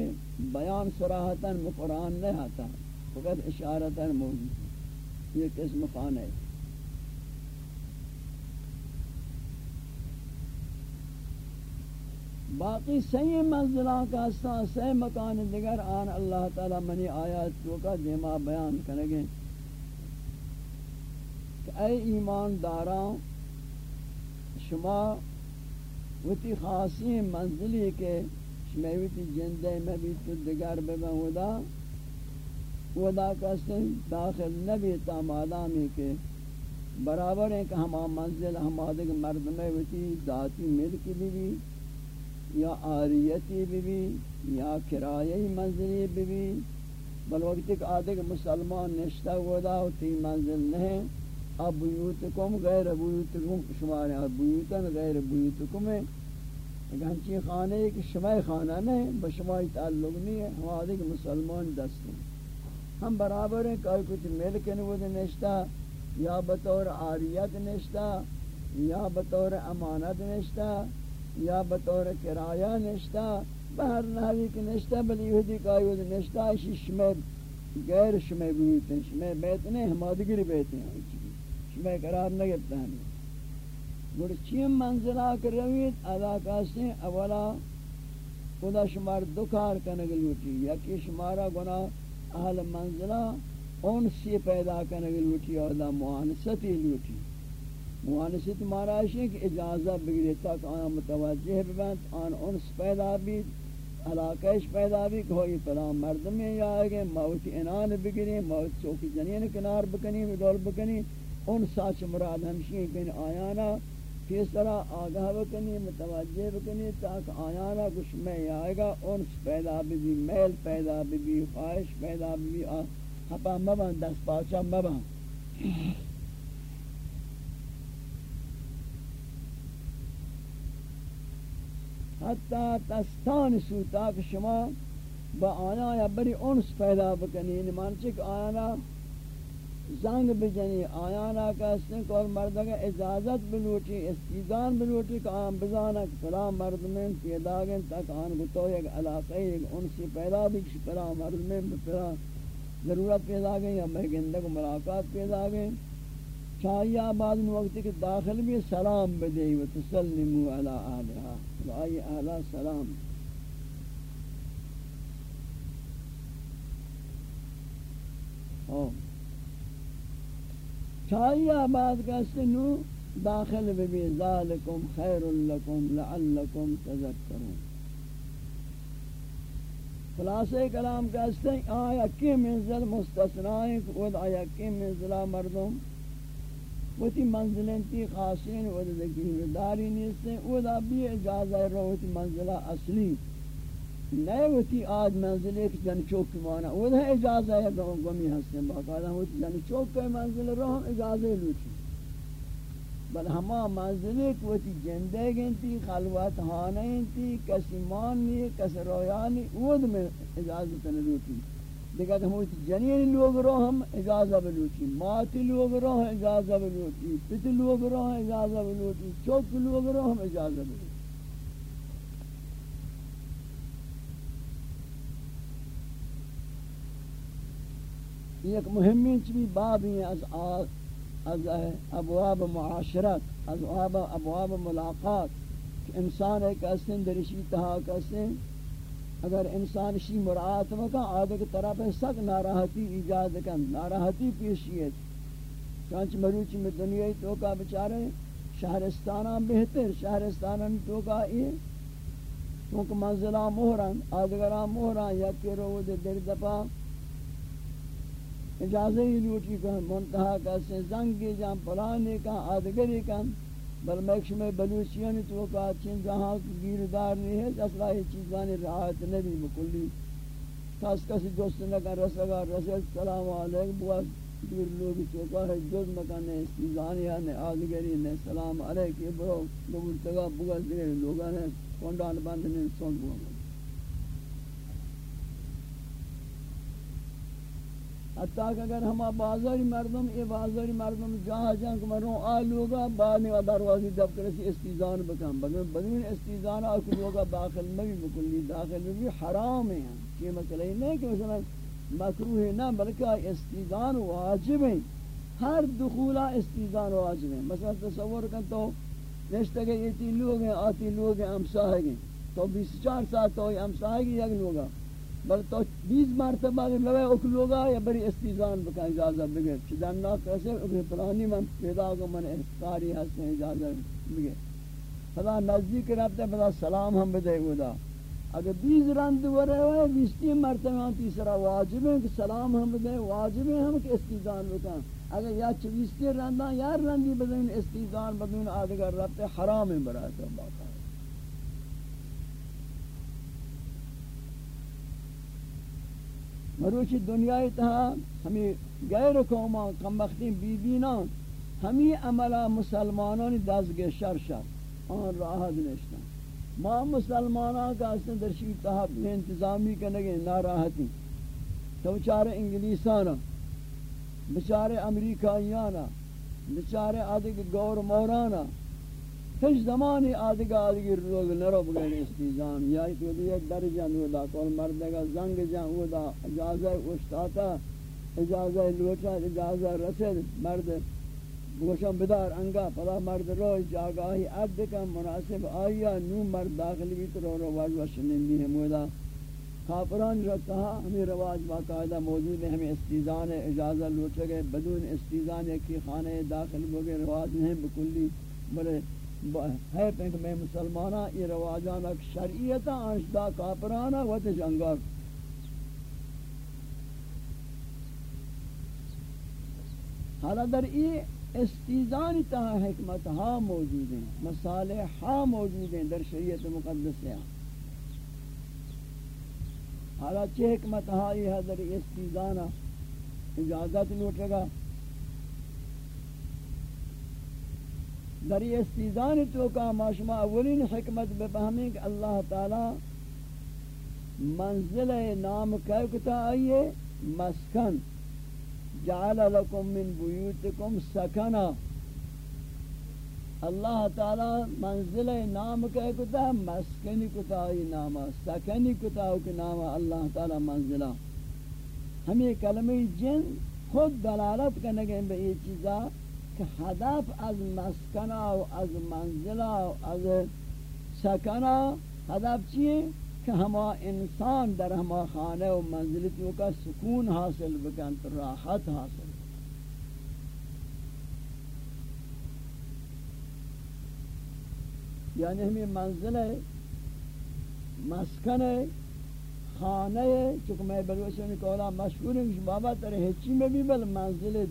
A: بیان سراحتاً قرآن نہیں آتا، فقط اشارتاً موجود یہ قسم خان ہے۔ باقی سی منزلہ کا ہستان سی مکان دیگر آن اللہ تعالی منی آیات تو کا دیما بیان کرنگے کہ اے ایمان داران شما وتی خاصی منزلی کے شمیویتی جندے میں بھی تو دگر ببن ودا ودا کسن داخل نبی تا مادامی کے برابر ہیں کہ ہما منزل، ہما دیکھ مرد میں وتی ذاتی ملک بھی بھی یا آریتی بھی یا کرایہ منزلی بھی بل وقت ایک آدھے کہ مسلمان نشتہ ودا ہوتی منزل نہیں اب بیوتکم غیر بیوتکم، شمار اب بیوتن غیر بیوتکم ہے ایک ہنچی خانے ایک شمائی خانہ نہیں بشمائی تعلق نہیں ہے، ہم آدھے کہ مسلمان دست ہیں۔ ہم برابر ہیں کوئی کچھ ملک نود نشتہ، یا بطور آریت نشتہ، یا بطور امانت نشتہ۔ یا بطور کرایہ نشتہ بہر نحوی کی نشتہ بلی یہودی کایود نشتہ اسی شمیر غیر شمیر بیوتن شمیر بیت نہیں ہمادگری بیت ہیں شمیر قرار نگتا ہمیں گوڑ چیم منزلہ کر روید؟ ادا کاسیں اولا خدا شمار دکار کنگ لوٹی یکی شمارا گناہ اہل منزلہ اون سی پیدا کنگ لوٹی اور دا معانستی لوٹی معانست مارا ہے کہ اجازہ بگری تک آیا متوجہ ببند، آن انس پیدا بید علاقش پیدا بھی، کہ ہوئی فلاں مرد میں یا آگے، موت انان بگری موت چوکی جنین کنار بکنی ودول بکنی ان ساچ مراد ہمشی کن آیانا کس طرح آگاہ بکنی متوجہ بکنی تاک آیانا کچھ میں آئے گا، انس پیدا بھی میل پیدا بھی خواہش پیدا بھی ہپا مبان دست پاچا مبان حتی تستان سوتا کہ شما با آنا یا بری انس پیدا بکنی. یعنی مانچہ آنا زنگ بجنی آیانا کا اسن کول مرد کا اجازت بلوٹی استیزان بلوٹی کہ آن بزانا کہ فلا مرد میں پیدا گئن تک آن گتو ایک علاقہ ایک انسی پیدا بھی کہ فلا مرد میں فلا ضرورت پیدا گئن یا میں گندگ ملاقات پیدا گئن چاہیے بعد وقت کے داخل بھی سلام بدے و تسلمو علی آلہا. آئی اہلا سلام. چاہیے بعد کا سنو داخل بھی ذالکم خیر لکم لعلکم تذکرون. خلاصہ کلام کہتے ہیں آیا کی منزل مستثنائیں خود آیا کی منزلہ مردم؟ وتی منزلیں تی خاصین و ذکر داری نیستیں، او دا بھی اجازہ رو منزلہ اصلی۔ نئے وتی آج منزل ایک جن چوک مانا، او دا اجازہ ہے گمی ہستیں باقاعدہ وتی جن چوک کے منزل رو ہم اجازہ لوٹی بل ہما منزل ایک وتی جندے گنتی خلوت ہانیں تی، کسی مانی کسی رویانی، او دا میں اجازت لوٹی دیگر ہم جنین لوگ رو ہم اجازہ بلوچی ماتی لوگ رو ہم اجازہ بلوچی پت لوگ رو ہم اجازہ بلوچی چوک لوگ رو ہم اجازہ بلوچی۔ ایک مہمی چوی باب ہیں از, از ابواب معاشرت از ابواب ملاقات انسان ایک اسن درشی تہا کسن اگر انسان شی مراعات مکا آدھے کی طرف سک ناراحتی ایجاد کن، ناراحتی پیشیت چانچ مروچی میں دنیای توکا بچارے شہرستانہ بہتر شہرستانہ توکا ای چونکہ منزلہ مہران آدھگرہ مہران یکی رو دے در دپا اجازہ ہی لوٹی کن منتحہ کسی زنگی جان پلانے کن آدھگری کن بل مکش میں بلوچیانی تو کا چین جہاں گیردار نہیں ہے اصلا یہ چیزانی رعایت نبی مکلی۔ کس کسی دوست نکن رسگا رسل سلام علیکم بواز دور لوگی تو کا ہے، جز مکن ہے چیزانی ہے، نے آدگری نے سلام علیکم برو لوگ تگا بواز دیر لوگا نے کونڈان بندنے سون بواز حتیٰ کہ اگر ہما بازاری مردم، اے بازاری مردم جہاں جہاں کہ مروں، آ لوگا بعد میں دروازی دفتر سے استیزان بکن۔ بگن بدون استیزان آکھ لوگا داخل مبی بکلی داخل مبی حرام ہیں۔ یہ مسئلہ ہی نہیں کہ مثلا مکروح نہ، بلکہ استیزان واجب ہیں۔ ہر دخولہ استیزان واجب ہیں۔ مثلا تصور کن تو رشتہ کہ یہ تین لوگ ہیں آتی لوگ ہیں امساہ ہیں۔ تو بیس چار سال تو امساہ ہیں، یک لوگا۔ بل تو بیس مرتبہ اگر لوے اک لوگا، یا بری استیزان بکا، اجازت بگیر چیدن نا کیسے اگر پلانی من پیدا کو من احتاری ہستیں اجازت بگیر خدا نزدیک رفتے بدا سلام ہم بدے گودا۔ اگر بیس رند ورے ہوئے، بیستی مرتبہ تیسرا واجب ہے کہ سلام ہم بدے، واجب ہے ہم کہ استیزان بکا۔ اگر یا چویستی رندان یا رندی بدین استیزان بدون آدھگر رفتے حرام ہے برای تو باقا مروچی دنیای تہا ہمیں غیر قوما کم وقتی بی بینان ہمیں عملہ مسلمانانی دازگے شر شر، آن راحت نشتا ما مسلمانان کا اسن درشی تہا انتظامی کنگے ناراحتی تو چارے انگلیسانا بچارے امریکایانا بچارے آدھگ گور مورانا۔ ہیچ زمانی آدھگ آدھگ روگ نرو بگئن استیزان یا ایک یک درجہ نودا کول مردگا زنگ جان اودا اجازہ اشتاتا اجازہ لوچا اجازہ رسد مرد گوشم بدار انگا پدا مرد رو جاگاہی عبد کا مناسب آیا نو مرد داخل بھی تو رو رو واج وشنندی ہے مودا کافران جو کہا ہمیں رواج باقاعدہ موجود ہے ہمیں استیزان اجازہ لوٹے گئے بدون استیزان کی خانے داخل ہو گئے رواج نہیں بکلی بلے ہے پینک میں مسلمانہ، یہ رواجانا شرعیتا آنشدہ کافرانا و تجنگار حالا در ای استیزان تا حکمت ہاں موجود ہیں مسالح ہاں موجود ہیں در شریعت مقدس ہے حالا چه حکمت ہائی ہے در استیزانا اجازت لوٹے گا۔ در استیزان تو کا ماشما اولین حکمت بفہمیں کہ اللہ تعالی منزل نام کہتا آئیے مسکن۔ جعل لکم من بیوتکم سکنا۔ اللہ تعالی منزل نام کے کتا مسکنی کتا ای نام، سکنی کتا کے نام اللہ تعالی منزلہ۔ ہمیں کلمہ جن خود دلالت کرنے گئے بے یہ چیزا هدف از مسکن و از منزلا و از سکنا هدف چیه؟ که همه انسان در همه خانه و منزل تو کا سکون حاصل بکن راحت حاصل یعنی ہمیں منزل ہے مسکن خانه چکمه بلوشنی که بلوشن کولا مشہور بابا تر هیچی میں بھی بل منزل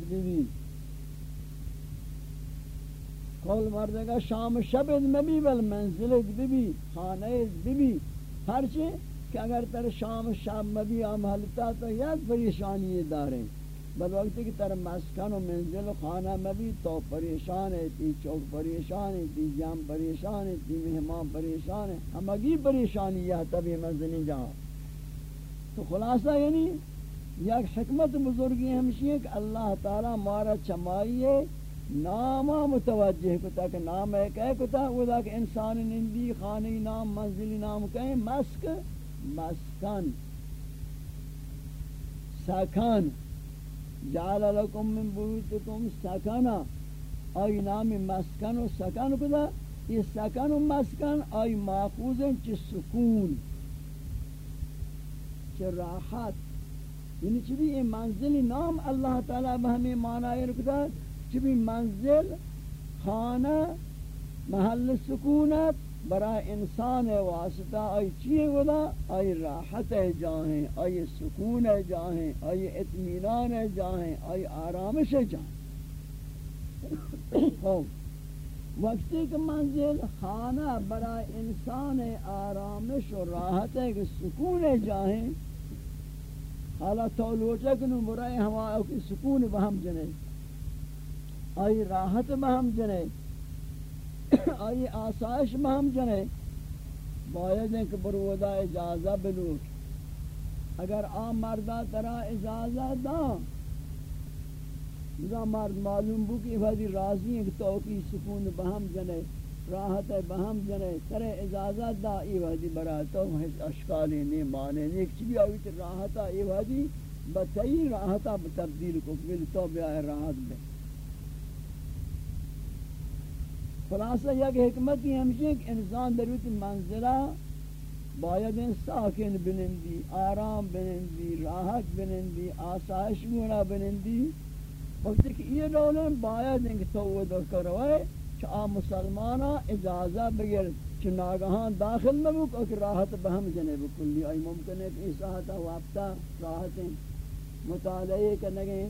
A: قول مردے گا شام شب میں بھی بل منزل ہے بھی بھی خانہ بھی بھی ہر کہ اگر تر شام شب میں بھی آم حلتا تو یک پریشانی داریں بل وقت کی طرح مسکن و منزل و خانہ میں بھی تو پریشان ہے، تی چوک پریشان ہے، تی جام پریشان ہے، تی مہمان پریشان ہے۔ ہمگی پریشانی ہے تبھی منزلی جہاں تو خلاصہ یعنی یک حکمت بزرگی ہمشی ہے کہ اللہ تعالی مارا چمائی ہے ناما متوجہ کتا کہ نام ہے، کہے کتا وہ کہ انسان نندی خانی نام، منزلی نام، کہیں مسک، مسکن، سکن، جعل لکم من بیوتکم سکنا۔ آئی نام مسکن و سکن کدا یہ سکن و مسکن آئی ماخوذ ہیں چی سکون، چی راحت۔ یعنی چی بھی یہ منزل نام اللہ تعالی بہمی معنی رکھتا چی بھی منزل، خانہ، محل سکونت، برای انسان واسطہ، آئی چیئے ودا آئی راحت جاہیں، آئی سکون جاہیں، آئی اطمینان جاہیں، آئی آرامش جاہیں۔ وقتی کہ منزل، خانہ برای انسان آرامش و راحت کہ سکون جاہیں حالا تو لوٹا کنو برای ہوا کی سکون بہم جنے آئی راحت بہم جنے۔ آئی آسائش میں ہم جنے۔ باید ہیں کہ برودا اجازہ بلوٹ اگر آم مردہ ترا اجازہ دا۔ دا مرد معلوم بو کہ بھائی راضی ہیں کہ توقی سکون بہم جنے۔ راحت بہم جنے۔ ترے اجازہ دا۔ ای بھائی برا تو اشکالی نہیں مانے۔ نہیں ایک چیزی آئی تر راحتا ای بھائی بتائی راحتا بتبدیل کو۔ کہ تو بیا راحت بے خلاصہ یک حکمت یہ ہمشہ کہ انسان دروت منزلہ باید ساکن بنندی، آرام بنندی، راحت بنندی آسائش گونا بنندی. وقت کہ یہ رولیں باید ہیں کہ تو وہ دکھر ہوئے چاہ اجازہ بگر چناگہان داخل میں بک راحت بہم جنے بکلی آئی ممکن ہے کہ اس آتا وابتا راحتیں مطالعے کرنگیں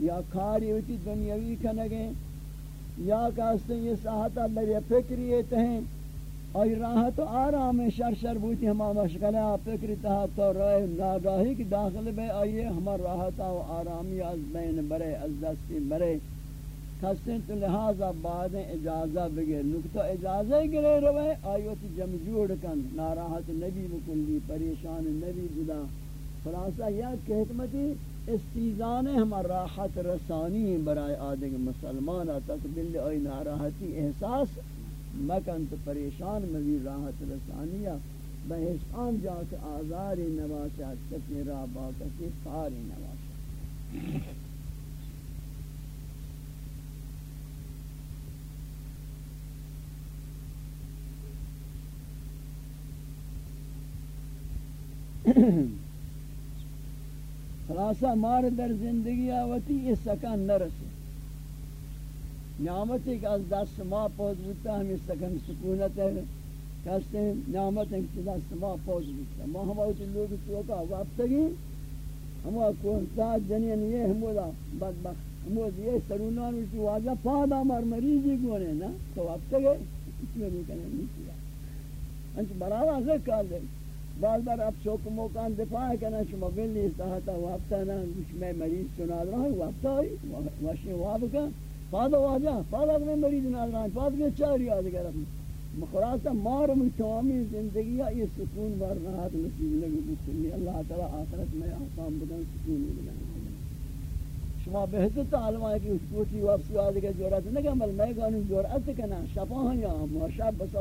A: یا کاری ہوتی دنیاوی کرنگیں یا کہتے ہیں یہ ساہتا میرے فکری ایتے ہیں آئی راحت و آرام شر شر بوتی ہما مشکلہ فکر تہا تو رائے ناگاہی کی داخل بے آئیے ہما راحت و آرامی از بین برے، از دستی برے کسیں تو لہذا بعد اجازہ بگیر، نکتہ اجازہ گرے روے آئیوتی جمجوڑ کن، ناراحت نبی بکلی پریشان نبی بدا خلاصہ یا کہ حکمتی استیزان ہما راحت رسانی برائے آدھگ مسلمان تک بل ناراحتی احساس مکن تو پریشان مزید راحت رسانیہ بہشان جا کے آزاری نواشا چکی را باکسی ساری نواشا خلاصہ مار در زندگی آوتی یہ سکن نرسے نعمت ایک از دست ما پوز بودتا، ہمیں سکن سکونت ہے۔ کہتے ہیں، نعمت ایک دست ما پوز بودتا۔ ما ہم آوتی لوگ چوکا وابتگی ہم آکونتا جنین یہ ہمودا بدبخت ہمود یہ سرونان اسی واجہ پادا مر مریضی گونے نا، تو وابتگی اس میں بھی کہنے نہیں کیا۔ انچ براوا سے کہا دے بعض بار اب چوک موقع دفاع کرنا شما بل بلی استحاتا وابتا نا میں مریض چنال رہا ہوں وابتا ہوئی واشی وابکا فادا واجا فادا میں مریض مرید نال فادا میں چاری یاد کرم مخراتا مار من تمامی زندگی یہ سکون بار راحت نصیب لگی بسلی اللہ تعالی آخرت میں آسام بدن سکون بدن شما بہتر تعلم ہے کہ اس کوٹی واپس یاد کے جورت نہ کہ میں گانوں جورت کنا شفاہ یا ما شب بس